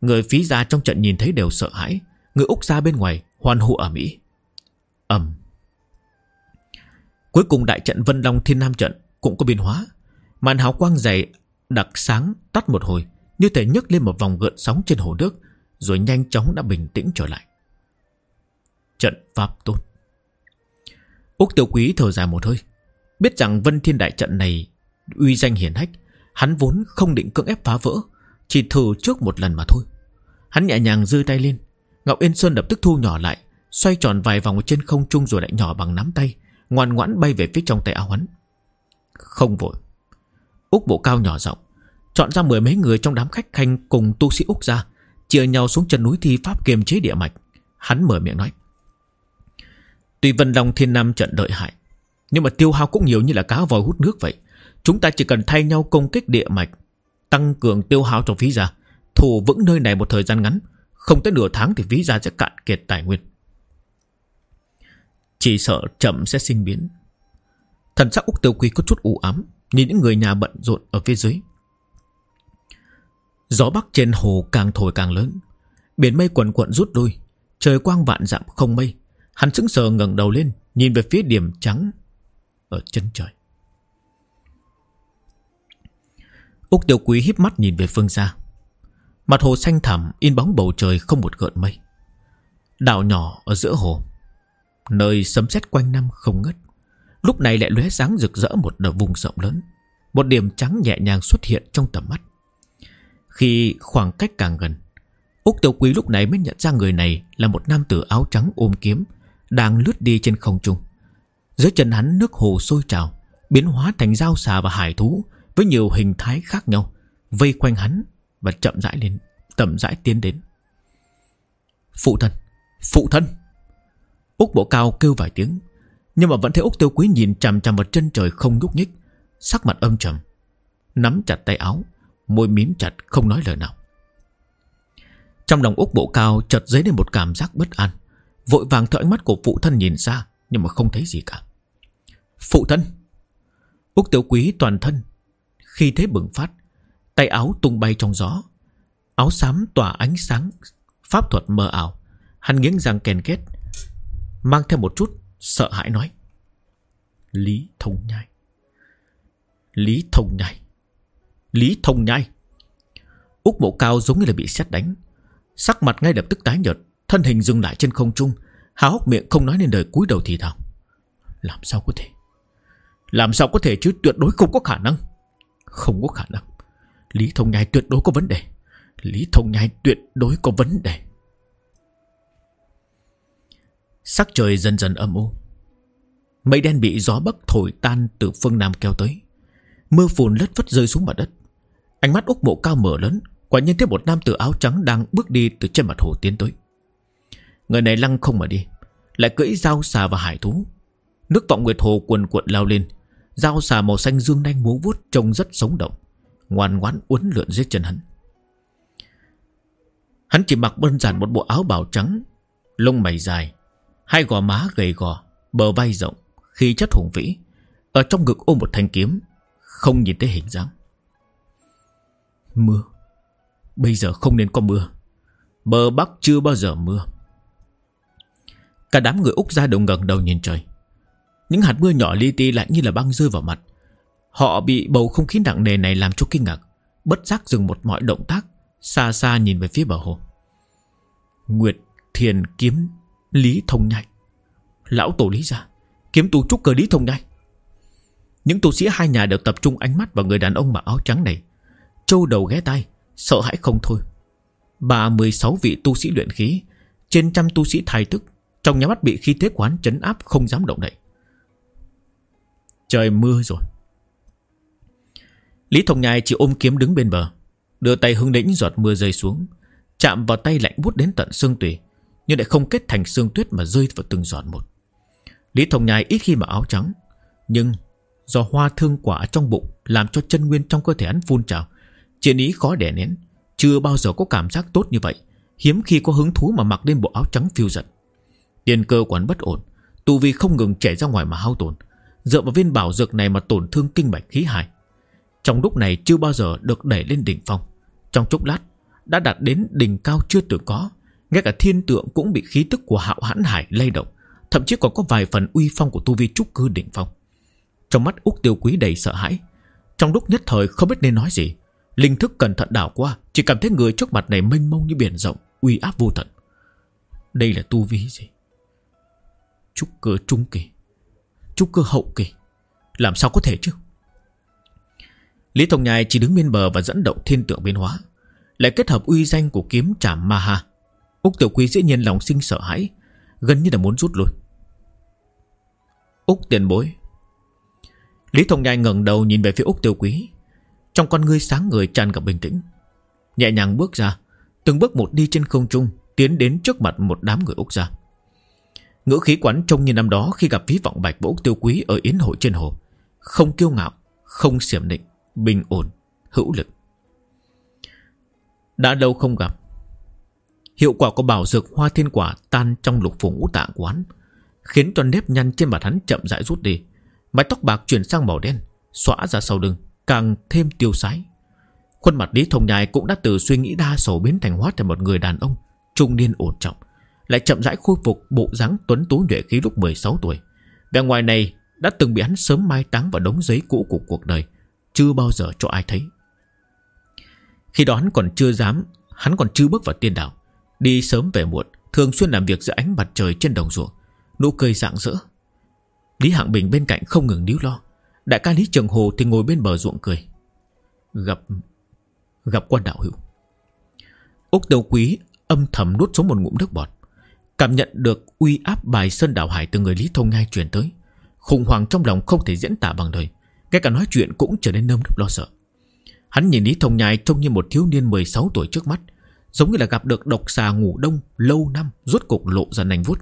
Người phí ra trong trận nhìn thấy đều sợ hãi, Người Úc ra bên ngoài hoan hô ở Mỹ ầm. Cuối cùng đại trận Vân Long Thiên Nam trận Cũng có biến hóa. Màn hào quang dày đặc sáng tắt một hồi, Như thể nhấc lên một vòng gợn sóng trên hồ nước, Rồi nhanh chóng đã bình tĩnh trở lại. Trận pháp Tôn. Úc Tiểu Quý thở dài một hơi. Biết rằng Vân Thiên Đại Trận này Uy danh hiển hách, Hắn vốn không định cưỡng ép phá vỡ, Chỉ thử trước một lần mà thôi. Hắn nhẹ nhàng dư tay lên, Ngọc Yên Sơn lập tức thu nhỏ lại, Xoay tròn vài vòng trên không trung rồi lại nhỏ bằng nắm tay, Ngoan ngoãn bay về phía trong tay áo hắn. Không vội. Úc bộ cao nhỏ rộng Chọn ra mười mấy người trong đám khách khanh Cùng tu sĩ Úc ra, Chia nhau xuống chân núi thi pháp kiềm chế địa mạch. Hắn mở miệng nói Tuy Vân Long Thiên Nam trận đợi hại, Nhưng mà tiêu hao cũng nhiều như là cá vòi hút nước vậy. Chúng ta chỉ cần thay nhau công kích địa mạch, Tăng cường tiêu hao cho phí gia Thủ vững nơi này một thời gian ngắn, Không tới nửa tháng thì phí gia sẽ cạn kiệt tài nguyên. Chỉ sợ chậm sẽ sinh biến. Thần sắc Úc Tiêu Quý có chút u ám, Nhìn những người nhà bận rộn ở phía dưới. Gió bắc trên hồ càng thổi càng lớn, Biển mây quần quận rút lui, Trời quang vạn dặm không mây. Hắn sững sờ ngẩng đầu lên, Nhìn về phía điểm trắng Ở chân trời. Úc Tiểu Quý híp mắt nhìn về phương xa. Mặt hồ xanh thẳm, In bóng bầu trời không một gợn mây. Đảo nhỏ ở giữa hồ, Nơi sấm sét quanh năm không ngất Lúc này lại lóe sáng rực rỡ một đợt vùng rộng lớn, Một điểm trắng nhẹ nhàng xuất hiện trong tầm mắt. Khi khoảng cách càng gần, Úc Tiểu Quý lúc này mới nhận ra người này Là một nam tử áo trắng ôm kiếm đang lướt đi trên không trung Dưới chân hắn nước hồ sôi trào Biến hóa thành dao xà và hải thú với nhiều hình thái khác nhau, vây quanh hắn và chậm rãi lên, chậm rãi tiến đến. Phụ thân, phụ thân. Úc Bộ Cao kêu vài tiếng, nhưng mà vẫn thấy Úc Tiêu Quý nhìn chằm chằm vào chân trời không nhúc nhích, sắc mặt âm trầm, nắm chặt tay áo, môi mím chặt không nói lời nào. Trong lòng Úc Bộ Cao chợt dấy lên một cảm giác bất an, vội vàng theo ánh mắt của phụ thân nhìn ra, nhưng mà không thấy gì cả. Phụ thân! Úc Tiểu Quý toàn thân khi thế bừng phát Tay áo tung bay trong gió Áo xám tỏa ánh sáng Pháp thuật mờ ảo Hắn nghiến răng kèn kết Mang theo một chút sợ hãi nói Lý Thông Nhai Lý Thông Nhai Lý Thông Nhai Úc Mộ Cao giống như là bị xét đánh Sắc mặt ngay lập tức tái nhợt Thân hình dừng lại trên không trung, Há hốc miệng không nói nên đời cúi đầu thì thào. Làm sao có thể? Làm sao có thể chứ? Tuyệt đối không có khả năng. Không có khả năng. Lý Thông Nhai tuyệt đối có vấn đề. Lý Thông Nhai tuyệt đối có vấn đề. Sắc trời dần dần âm u. Mây đen bị gió bắc thổi tan từ phương Nam kéo tới. Mưa phùn lất vất rơi xuống mặt đất. Ánh mắt Úc Mộ Cao mở lớn, Quả nhiên thấy một nam tử áo trắng đang bước đi từ trên mặt hồ tiến tới. Người này lăng không mà đi, Lại cưỡi dao xà và hải thú. Nước vọng nguyệt hồ cuồn cuộn lao lên, Dao xà màu xanh dương nanh múa vuốt Trông rất sống động, Ngoan ngoãn uốn lượn dưới chân hắn. Hắn chỉ mặc đơn giản một bộ áo bào trắng, Lông mày dài, Hai gò má gầy gò, Bờ vai rộng Khi chất hùng vĩ. Ở trong ngực ôm một thanh kiếm, Không nhìn thấy hình dáng. Mưa, Bây giờ không nên có mưa. Bờ Bắc chưa bao giờ mưa. Cả đám người Úc ra đồng ngẩng đầu nhìn trời. Những hạt mưa nhỏ li ti lại như là băng rơi vào mặt. Họ bị bầu không khí nặng nề này làm cho kinh ngạc, Bất giác dừng một mọi động tác, Xa xa nhìn về phía bờ hồ. Nguyệt, Thiền, Kiếm, Lý, Thông Nhai. Lão Tổ Lý ra, Kiếm tu trúc cơ Lý, Thông Nhai. Những tu sĩ hai nhà đều tập trung ánh mắt vào người đàn ông mặc áo trắng này. Châu đầu ghé tay Sợ hãi không thôi. 36 vị tu sĩ luyện khí, Trên trăm tu sĩ thai tức trong nhà mắt bị khí thế quán chấn áp không dám động đậy. Trời mưa rồi. Lý Thông Nhai chỉ ôm kiếm đứng bên bờ, Đưa tay hưng đĩnh giọt mưa rơi xuống, Chạm vào tay lạnh bút đến tận xương tùy Nhưng lại không kết thành xương tuyết Mà rơi vào từng giọt một. Lý Thông Nhai ít khi mặc áo trắng, Nhưng do hoa thương quả trong bụng Làm cho chân nguyên trong cơ thể hắn phun trào Chiến ý khó đè nén, Chưa bao giờ có cảm giác tốt như vậy. Hiếm khi có hứng thú mà mặc lên bộ áo trắng phiêu giật. Tiền cơ quán bất ổn Tu vi không ngừng chảy ra ngoài mà hao tổn, Dựa vào viên bảo dược này mà tổn thương kinh mạch khí hải Trong lúc này chưa bao giờ được đẩy lên đỉnh phong. Trong chốc lát, Đã đạt đến đỉnh cao chưa từng có, Ngay cả thiên tượng cũng bị khí tức của hạo hãn hải lay động, Thậm chí còn có vài phần uy phong của tu vi trúc cư đỉnh phong. Trong mắt Úc Tiêu Quý đầy sợ hãi, Trong lúc nhất thời không biết nên nói gì, Linh thức cẩn thận đảo qua, Chỉ cảm thấy người trước mặt này mênh mông như biển rộng, Uy áp vô tận. Đây là tu vi gì? Trúc cơ trung kỳ. Trúc cơ hậu kỳ. Làm sao có thể chứ? Lý Thông Nhai chỉ đứng bên bờ và dẫn động thiên tượng biến hóa, Lại kết hợp uy danh của kiếm trảm ma ha. Úc Tiểu Quý dĩ nhiên lòng sinh sợ hãi, Gần như là muốn rút lui. Úc tiền bối. Lý Thông Nhai ngẩng đầu nhìn về phía Úc Tiểu Quý, Trong con ngươi sáng người tràn gặp bình tĩnh. Nhẹ nhàng bước ra, Từng bước một đi trên không trung, Tiến đến trước mặt một đám người Úc ra Ngữ khí quán trông như năm đó Khi gặp phí vọng bạch vỗ Tiêu Quý Ở yến hội trên hồ. Không kiêu ngạo, không xiểm định Bình ổn, hữu lực. Đã lâu không gặp Hiệu quả của bảo dược hoa thiên quả Tan trong lục phủ ngũ tạng quán Khiến cho nếp nhăn trên mặt hắn chậm rãi rút đi. Mái tóc bạc chuyển sang màu đen Xõa ra sau lưng Càng thêm tiêu sái. Khuôn mặt Lý Thông Nhai cũng đã từ suy nghĩ đa sầu biến thành hóa thành một người đàn ông trung niên ổn trọng, lại chậm rãi khôi phục bộ dáng tuấn tú nhuệ khí lúc 16 tuổi. Vẻ ngoài này đã từng bị hắn sớm mai táng vào đống giấy cũ của cuộc đời, chưa bao giờ cho ai thấy. Khi đó hắn còn chưa dám, hắn còn chưa bước vào tiên đạo, đi sớm về muộn, thường xuyên làm việc giữa ánh mặt trời trên đồng ruộng, nụ cười rạng rỡ. Lý Hạng Bình bên cạnh không ngừng níu lo, đại ca Lý Trường Hồ thì ngồi bên bờ ruộng cười. Gặp gặp quan đạo hữu. Úc Đầu Quý âm thầm nuốt xuống một ngụm nước bọt. Cảm nhận được uy áp bài sơn đảo hải từ người Lý Thông Nhai truyền tới. Khủng hoảng trong lòng không thể diễn tả bằng lời. Ngay cả nói chuyện cũng trở nên nơm nớp lo sợ. Hắn nhìn Lý Thông Nhai trông như một thiếu niên 16 tuổi trước mắt. Giống như là gặp được độc xà ngủ đông lâu năm, rốt cục lộ ra nành vút.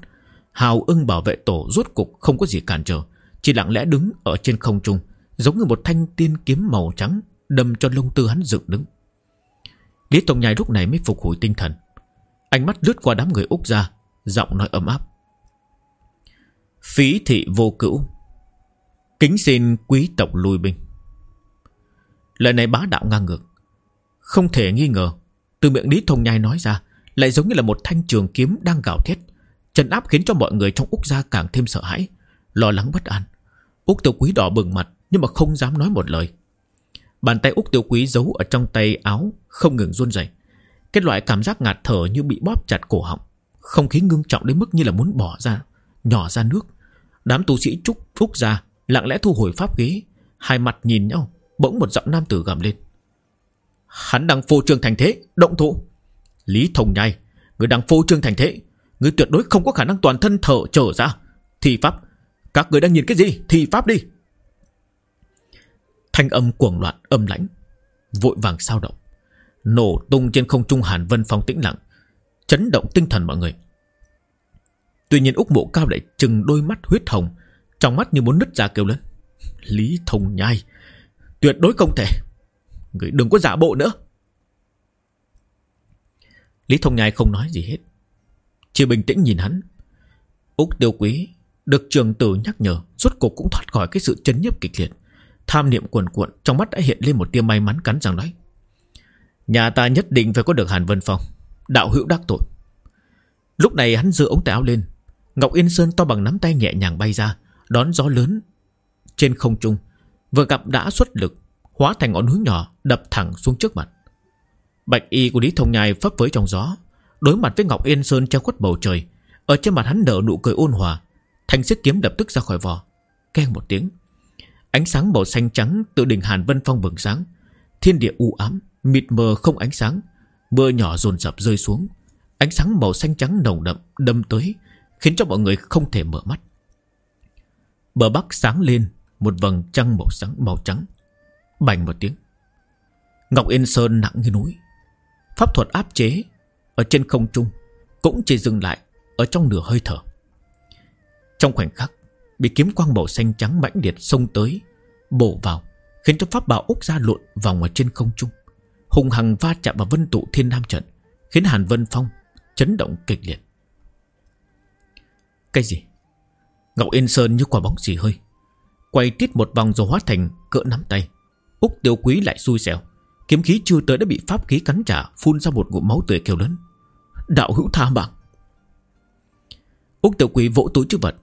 Hào ưng bảo vệ tổ rốt cục không có gì cản trở. Chỉ lặng lẽ đứng ở trên không trung, giống như một thanh tiên kiếm màu trắng đâm cho lông tư hắn dựng đứng. Lý Tông Nhai lúc này mới phục hồi tinh thần, Ánh mắt lướt qua đám người Úc ra Giọng nói ấm áp. Phí thị vô cữu Kính xin quý tộc lui binh. Lời này bá đạo ngang ngược, Không thể nghi ngờ, Từ miệng Lý Thông Nhai nói ra Lại giống như là một thanh trường kiếm đang gào thét Trần áp khiến cho mọi người trong Úc gia càng thêm sợ hãi, Lo lắng bất an. Úc Tiêu Quý đỏ bừng mặt Nhưng mà không dám nói một lời. Bàn tay Úc Tiêu Quý giấu ở trong tay áo Không ngừng run rẩy. Cái loại cảm giác ngạt thở như bị bóp chặt cổ họng. Không khí ngưng trọng đến mức như là muốn bỏ ra. Nhỏ ra nước. Đám tu sĩ trúc phúc ra, Lặng lẽ thu hồi pháp ghế. Hai mặt nhìn nhau, Bỗng một giọng nam tử gầm lên. Hắn đang phô trương thành thế, Động thủ. Lý Thông Nhai, Người đang phô trương thành thế, Người tuyệt đối không có khả năng toàn thân thở trở ra. Thi pháp. Các người đang nhìn cái gì? Thi pháp đi. Thanh âm cuồng loạn, âm lãnh, Vội vàng sao động. Nổ tung trên không trung Hàn Vân Phong tĩnh lặng. Chấn động tinh thần mọi người. Tuy nhiên Úc Mộ Cao lại trừng đôi mắt huyết hồng, Trong mắt như muốn nứt ra kêu lên. Lý Thông Nhai, Tuyệt đối không thể. Người đừng có giả bộ nữa. Lý Thông Nhai không nói gì hết. Chỉ bình tĩnh nhìn hắn. Úc Tiêu Quý Được trường tử nhắc nhở, Rốt cuộc cũng thoát khỏi cái sự chấn nhấp kịch liệt. Tham niệm cuồn cuộn, Trong mắt đã hiện lên một tia may mắn cắn răng nói. Nhà ta nhất định phải có được Hàn Vân Phong. Đạo hữu đắc tội. Lúc này hắn dựa ống tay áo lên. Ngọc Yên Sơn to bằng nắm tay nhẹ nhàng bay ra, Đón gió lớn Trên không trung. Vừa gặp đã xuất lực, Hóa thành ngọn núi nhỏ đập thẳng xuống trước mặt. Bạch y của Lý Thông Nhai phấp với trong gió, Đối mặt với Ngọc Yên Sơn treo khuất bầu trời. Ở trên mặt hắn nở nụ cười ôn hòa, Thanh sức kiếm lập tức ra khỏi vỏ, Keng một tiếng. Ánh sáng màu xanh trắng từ đỉnh Hàn Vân Phong bừng sáng. Thiên địa u ám, Mịt mờ không ánh sáng. Mưa nhỏ dồn dập rơi xuống. Ánh sáng màu xanh trắng nồng đậm đâm tới, Khiến cho mọi người không thể mở mắt. Bờ bắc sáng lên, Một vầng trăng màu sáng, màu trắng. Bành một tiếng. Ngọc Yên Sơn nặng như núi. Pháp thuật áp chế Ở trên không trung Cũng chỉ dừng lại Ở trong nửa hơi thở. Trong khoảnh khắc, Bị kiếm quang màu xanh trắng mãnh liệt xông tới, Bổ vào, Khiến cho pháp bảo Úc ra lộn vòng ở trên không trung. Hùng hằng va chạm vào vân tụ thiên nam trận, Khiến Hàn Vân Phong Chấn động kịch liệt. Cái gì? Ngọc Yên Sơn như quả bóng xì hơi, Quay tít một vòng rồi hóa thành cỡ nắm tay. Úc tiêu quý lại xui xẻo, Kiếm khí chưa tới đã bị pháp khí cắn trả, Phun ra một ngụm máu tươi kêu lớn. Đạo hữu tha mạng. Úc tiêu quý vỗ túi chữ vật.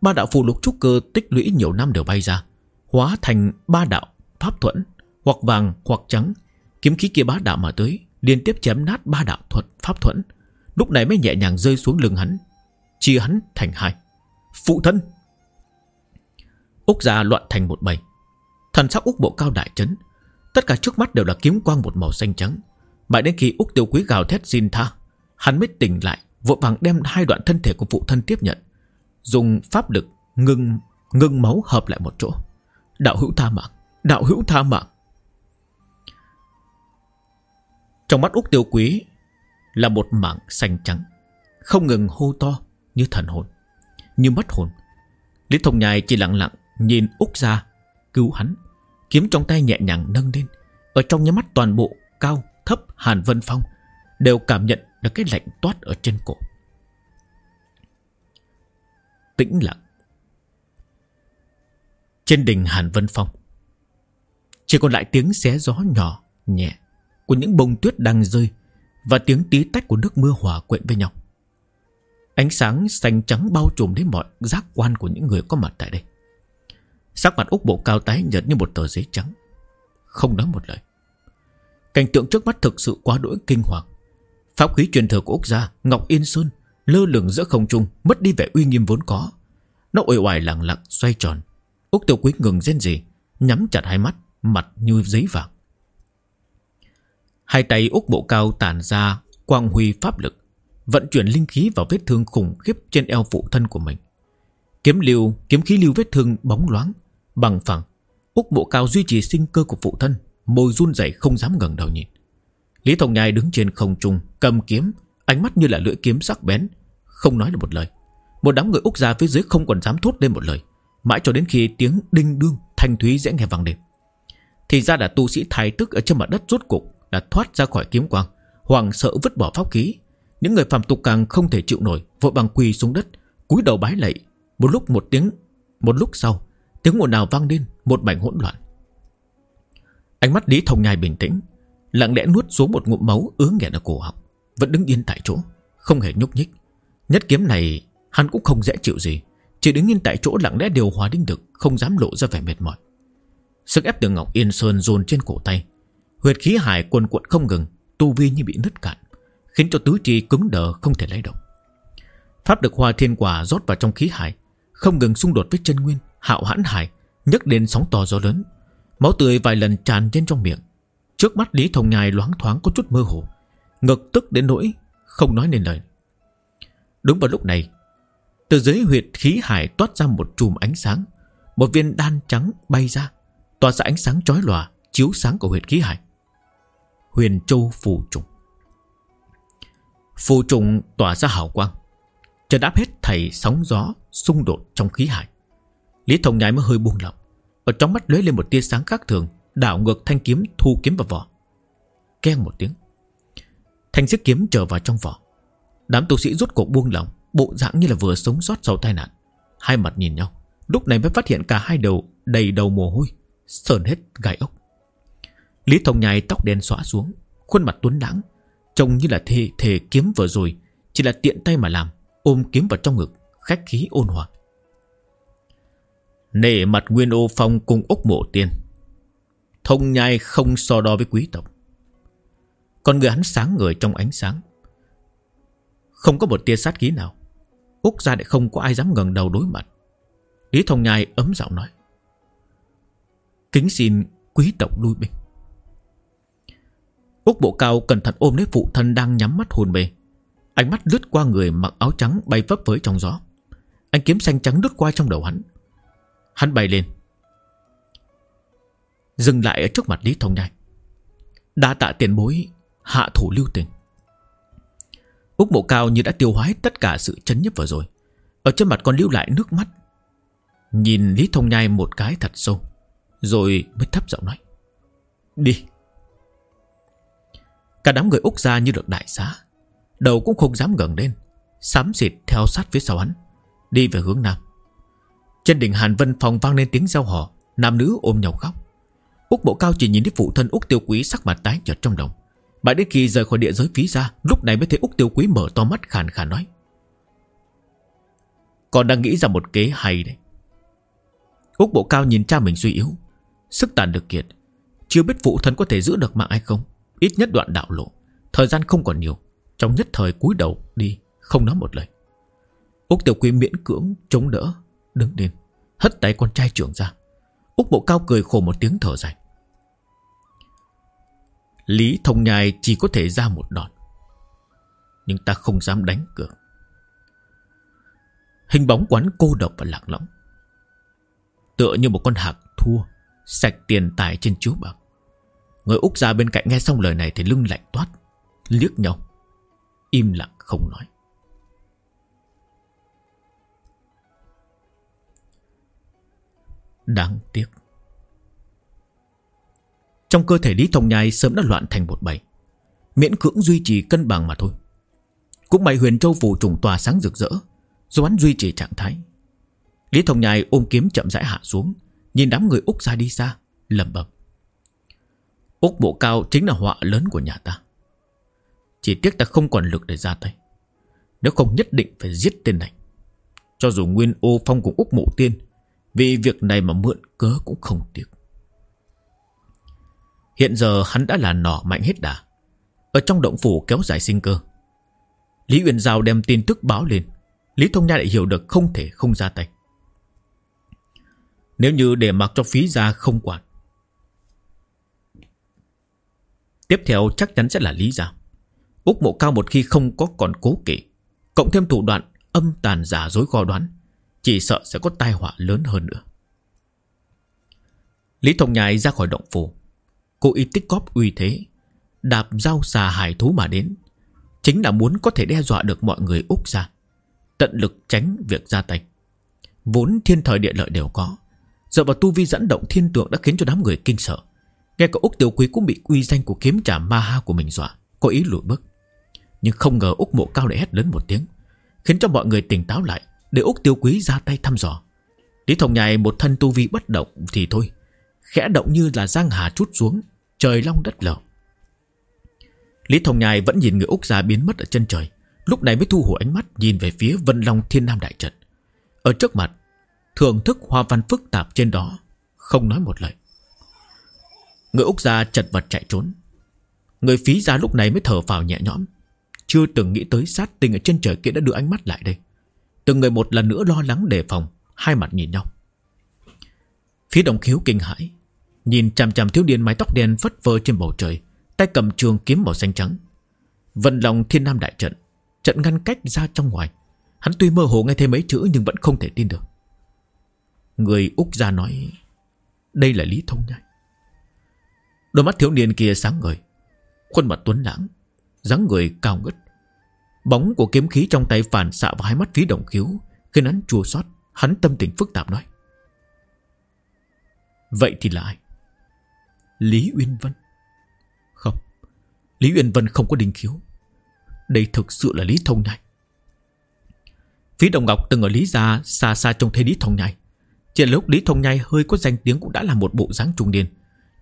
Ba đạo phù lục trúc cơ tích lũy nhiều năm đều bay ra, Hóa thành ba đạo Pháp thuẫn, Hoặc vàng, hoặc trắng Kiếm khí kia bá đạo mà tới, Liên tiếp chém nát ba đạo thuật, Pháp thuẫn. Lúc này mới nhẹ nhàng rơi xuống lưng hắn, Chia hắn thành hai. Phụ thân! Úc già loạn thành một bầy. Thần sắc Úc bộ cao đại chấn. Tất cả trước mắt đều là kiếm quang một màu xanh trắng. Mãi đến khi Úc tiêu quý gào thét xin tha, Hắn mới tỉnh lại, Vội vàng đem hai đoạn thân thể của phụ thân tiếp nhận. Dùng pháp lực ngưng ngưng máu hợp lại một chỗ. Đạo hữu tha mạng, Đạo hữu tha mạng. Trong mắt Úc tiêu quý Là một mảng xanh trắng, Không ngừng hô to như thần hồn, Như mất hồn. Lý Thông Nhai chỉ lặng lặng Nhìn Úc ra, cứu hắn, Kiếm trong tay nhẹ nhàng nâng lên. Ở trong nhắm mắt toàn bộ cao, thấp, Hàn Vân Phong Đều cảm nhận được cái lạnh toát ở trên cổ. Tĩnh lặng. Trên đỉnh Hàn Vân Phong, Chỉ còn lại tiếng xé gió nhỏ Nhẹ. Của những bông tuyết đang rơi Và tiếng tí tách của nước mưa hòa quyện với nhau. Ánh sáng xanh trắng bao trùm đến mọi giác quan của những người có mặt tại đây. Sắc mặt Úc Bộ cao tái nhợt như một tờ giấy trắng. Không nói một lời. Cảnh tượng trước mắt thực sự quá đỗi kinh hoàng. Pháp khí truyền thừa của Úc gia, Ngọc Yên Sơn, Lơ lửng giữa không trung, Mất đi vẻ uy nghiêm vốn có. Nó uể oải lặng lặng xoay tròn. Úc Tiểu Quý ngừng rên gì Nhắm chặt hai mắt, Mặt như giấy vàng. Hai tay Úc Bộ Cao tản ra Quang huy pháp lực Vận chuyển linh khí vào vết thương khủng khiếp Trên eo phụ thân của mình. Kiếm lưu, kiếm khí lưu vết thương bóng loáng Bằng phẳng Úc Bộ Cao duy trì sinh cơ của phụ thân Môi run rẩy không dám ngẩng đầu nhìn. Lý Thông Nhai đứng trên không trung Cầm kiếm Ánh mắt như là lưỡi kiếm sắc bén Không nói được một lời. Một đám người Úc ra phía dưới không còn dám thốt lên một lời Mãi cho đến khi tiếng đinh đương Thanh thúy dễ nghe vang lên. Thì ra là tu sĩ thái tức ở trên mặt đất rốt cục đã thoát ra khỏi kiếm quang. Hoàng sợ vứt bỏ pháp khí. Những người phàm tục càng không thể chịu nổi Vội bằng quỳ xuống đất cúi đầu bái lạy. Một lúc một tiếng Một lúc sau Tiếng ồn nào vang lên Một mảnh hỗn loạn. Ánh mắt Lý Thông Nhai bình tĩnh Lặng lẽ nuốt xuống một ngụm máu ứa nghẹn ở cổ họng Vẫn đứng yên tại chỗ Không hề nhúc nhích. Nhất kiếm này hắn cũng không dễ chịu gì Chỉ đứng yên tại chỗ lặng lẽ điều hòa đinh được, Không dám lộ ra vẻ mệt mỏi. Sức ép từ Ngọc Yên Sơn dồn trên cổ tay Huyệt khí hải cuồn cuộn không ngừng, Tu vi như bị nứt cạn, Khiến cho tứ chi cứng đờ không thể lấy động. Pháp được hoa thiên quả rót vào trong khí hải, Không ngừng xung đột với chân nguyên, Hạo hãn hải, nhấc đến sóng to gió lớn. Máu tươi vài lần tràn trên trong miệng. Trước mắt Lý Thông Nhai loáng thoáng có chút mơ hồ, Ngực tức đến nỗi Không nói nên lời. Đúng vào lúc này, Từ dưới huyệt khí hải toát ra một chùm ánh sáng, Một viên đan trắng bay ra, Tỏa ra ánh sáng chói lòa Chiếu sáng của huyệt khí hải. Huyền Châu Phù Trùng. Phù Trùng tỏa ra hào quang Trần áp hết thầy sóng gió Xung đột trong khí hải. Lý Thông Nhai mới hơi buông lỏng, Ở trong mắt lóe lên một tia sáng khác thường, Đảo ngược thanh kiếm, thu kiếm vào vỏ. Keng một tiếng, Thanh sức kiếm trở vào trong vỏ. Đám tu sĩ rút cuộc buông lỏng, Bộ dạng như là vừa sống sót sau tai nạn. Hai mặt nhìn nhau, Lúc này mới phát hiện cả hai đầu đầy đầu mồ hôi, Sờn hết gai ốc. Lý Thông Nhai tóc đen xõa xuống Khuôn mặt tuấn lãng Trông như là thề, thề kiếm vừa rồi Chỉ là tiện tay mà làm Ôm kiếm vào trong ngực Khách khí ôn hòa. Nể mặt Nguyên Ô Phong cùng Úc Mộ Tiên. Thông Nhai không so đo với quý tộc. Còn người hắn sáng người trong ánh sáng. Không có một tia sát khí nào. Úc ra lại không có ai dám ngẩng đầu đối mặt. Lý Thông Nhai ấm giọng nói. Kính xin quý tộc lui binh. Úc Bộ Cao cẩn thận ôm lấy phụ thân đang nhắm mắt hồn mê. Ánh mắt lướt qua người mặc áo trắng bay vấp với trong gió. Anh kiếm xanh trắng lướt qua trong đầu hắn. Hắn bay lên. Dừng lại ở trước mặt Lý Thông Nhai. Đa tạ tiền bối, Hạ thủ lưu tình. Úc Bộ Cao như đã tiêu hóa tất cả sự chấn nhấp vừa rồi. Ở trên mặt còn lưu lại nước mắt. Nhìn Lý Thông Nhai một cái thật sâu, Rồi mới thấp giọng nói. Đi. Cả đám người Úc ra như được đại xá Đầu cũng không dám gần lên Sám xịt theo sát phía sau hắn, Đi về hướng nam. Trên đỉnh Hàn Vân Phòng vang lên tiếng giao hò, Nam nữ ôm nhau khóc. Úc Bộ Cao chỉ nhìn thấy phụ thân Úc Tiêu Quý sắc mặt tái nhợt trong đồng Mãi đến khi rời khỏi địa giới phí ra, Lúc này mới thấy Úc Tiêu Quý mở to mắt khàn khàn nói. Còn đang nghĩ ra một kế hay đấy. Úc Bộ Cao nhìn cha mình suy yếu, Sức tàn được kiệt, Chưa biết phụ thân có thể giữ được mạng hay không. Ít nhất đoạn đạo lộ. Thời gian không còn nhiều. Trong nhất thời cúi đầu đi, Không nói một lời. Úc Tiểu Quý miễn cưỡng chống đỡ, Đứng lên, Hất tay con trai trưởng ra. Úc Bộ Cao cười khổ một tiếng thở dài. Lý Thông Nhai chỉ có thể ra một đòn, Nhưng ta không dám đánh cược. Hình bóng quán cô độc và lạc lõng. Tựa như một con hạc thua, Sạch tiền tài trên chiếu bạc. Người Úc ra bên cạnh nghe xong lời này Thì lưng lạnh toát, Liếc nhau, Im lặng không nói. Đáng tiếc. Trong cơ thể Lý Thông Nhai sớm đã loạn thành một bầy, Miễn cưỡng duy trì cân bằng mà thôi. Cũng may huyền châu phù trùng tòa sáng rực rỡ Do hắn duy trì trạng thái. Lý Thông Nhai ôm kiếm chậm rãi hạ xuống, Nhìn đám người Úc ra đi xa, lẩm bẩm. Úc Bộ Cao chính là họa lớn của nhà ta. Chỉ tiếc ta không còn lực để ra tay. Nếu không nhất định phải giết tên này. Cho dù Nguyên Ô Phong cùng Úc Mộ Tiên, Vì việc này mà mượn cớ cũng không tiếc. Hiện giờ hắn đã là nỏ mạnh hết đà. Ở trong động phủ kéo dài sinh cơ. Lý Uyển Giao đem tin tức báo lên. Lý Thông Nha lại hiểu được không thể không ra tay. Nếu như để mặc cho phí ra không quản Tiếp theo chắc chắn sẽ là Lý Gia. Úc mộ cao một khi không có còn cố kỵ, Cộng thêm thủ đoạn âm tàn giả dối kho đoán, Chỉ sợ sẽ có tai họa lớn hơn nữa. Lý Thông Nhai ra khỏi động phủ. Cô ý tích cóp uy thế, Đạp dao xà hải thú mà đến, Chính là muốn có thể đe dọa được mọi người Úc ra, Tận lực tránh việc ra tay. Vốn thiên thời địa lợi đều có Giờ vào tu vi dẫn động thiên tượng đã khiến cho đám người kinh sợ nghe cả Úc Tiểu Quý cũng bị uy danh của kiếm trả ma ha của mình dọa. Có ý lùi bước. Nhưng không ngờ Úc Mộ Cao lại hét lớn một tiếng, Khiến cho mọi người tỉnh táo lại, Để Úc tiểu Quý ra tay thăm dò. Lý Thông Nhai, một thân tu vi bất động thì thôi, Khẽ động như là giang hà chút xuống, Trời long đất lở. Lý Thông Nhai vẫn nhìn người Úc già biến mất ở chân trời, Lúc này mới thu hồi ánh mắt Nhìn về phía Vân Long Thiên Nam Đại Trận Ở trước mặt, Thưởng thức hoa văn phức tạp trên đó, Không nói một lời. Người Úc gia chật vật chạy trốn. Người phí gia lúc này mới thở vào nhẹ nhõm. Chưa từng nghĩ tới sát tình ở trên trời kia đã đưa ánh mắt lại đây. Từng người một lần nữa lo lắng đề phòng, Hai mặt nhìn nhau. Phía đồng khiếu kinh hãi, Nhìn chằm chằm thiếu niên mái tóc đen phất phơ trên bầu trời, Tay cầm trường kiếm màu xanh trắng. Vận lòng thiên nam đại trận Trận ngăn cách ra trong ngoài. Hắn tuy mơ hồ nghe thêm mấy chữ nhưng vẫn không thể tin được. Người Úc ra nói, Đây là Lý Thông Nhai. Đôi mắt thiếu niên kia sáng ngời. Khuôn mặt tuấn lãng, dáng người cao ngất. Bóng của kiếm khí trong tay phản xạ vào hai mắt phí đồng khiếu, Khiến hắn chua xót, Hắn tâm tình phức tạp nói. Vậy thì là ai? Lý Uyên Vân. Không, Lý Uyên Vân không có đình khiếu. Đây thực sự là Lý Thông Nhai. Phí Đồng Ngọc từng ở Lý Gia, Xa xa trông thấy Lý Thông Nhai. Chỉ lúc Lý Thông Nhai hơi có danh tiếng Cũng đã là một bộ dáng trung niên.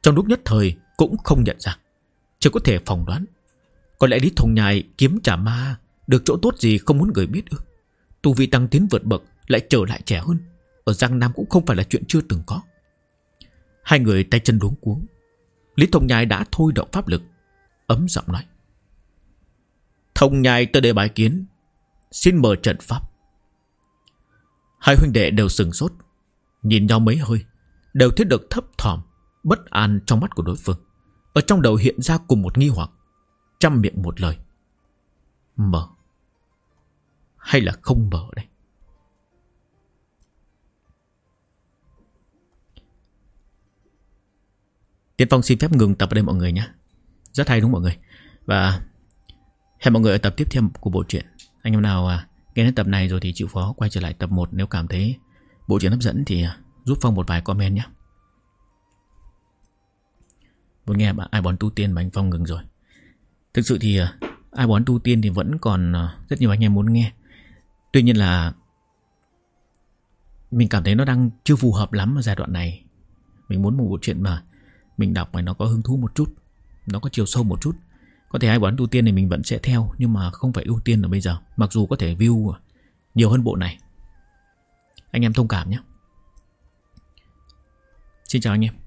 Trong lúc nhất thời cũng không nhận ra. Chỉ có thể phỏng đoán. Có lẽ Lý Thông Nhai kiếm trả ma Được chỗ tốt gì không muốn người biết ư? Tu vi tăng tiến vượt bậc Lại trở lại trẻ hơn. Ở Giang Nam cũng không phải là chuyện chưa từng có. Hai người tay chân luống cuống. Lý Thông Nhai đã thôi động pháp lực, Ấm giọng nói. Thông Nhai tới đây bài kiến, Xin mở trận pháp. Hai huynh đệ đều sừng sốt, Nhìn nhau mấy hơi, Đều thấy được thấp thỏm. Bất an trong mắt của đối phương. Ở trong đầu hiện ra cùng một nghi hoặc. Trăm miệng một lời. Mở. Hay là không mở đây? Tiến Phong xin phép ngừng tập ở đây mọi người nhé. Rất hay đúng mọi người. Và hẹn mọi người ở tập tiếp theo của bộ truyện. Anh em nào à, nghe đến tập này rồi thì chịu phó quay trở lại tập 1 Nếu cảm thấy bộ truyện hấp dẫn thì à, giúp Phong một vài comment nhé. Muốn nghe ai bón tu tiên mà anh Phong ngừng rồi. Thực sự thì ờ, ai bón tu tiên thì vẫn còn ờ, rất nhiều anh em muốn nghe. Tuy nhiên là Mình cảm thấy nó đang chưa phù hợp lắm ở giai đoạn này. Mình muốn một bộ truyện mà mình đọc mà nó có hứng thú một chút, Nó có chiều sâu một chút. Có thể ai bón tu tiên thì mình vẫn sẽ theo, Nhưng mà không phải ưu tiên ở bây giờ. Mặc dù có thể view ờ, nhiều hơn bộ này. Anh em thông cảm nhé. Xin chào anh em.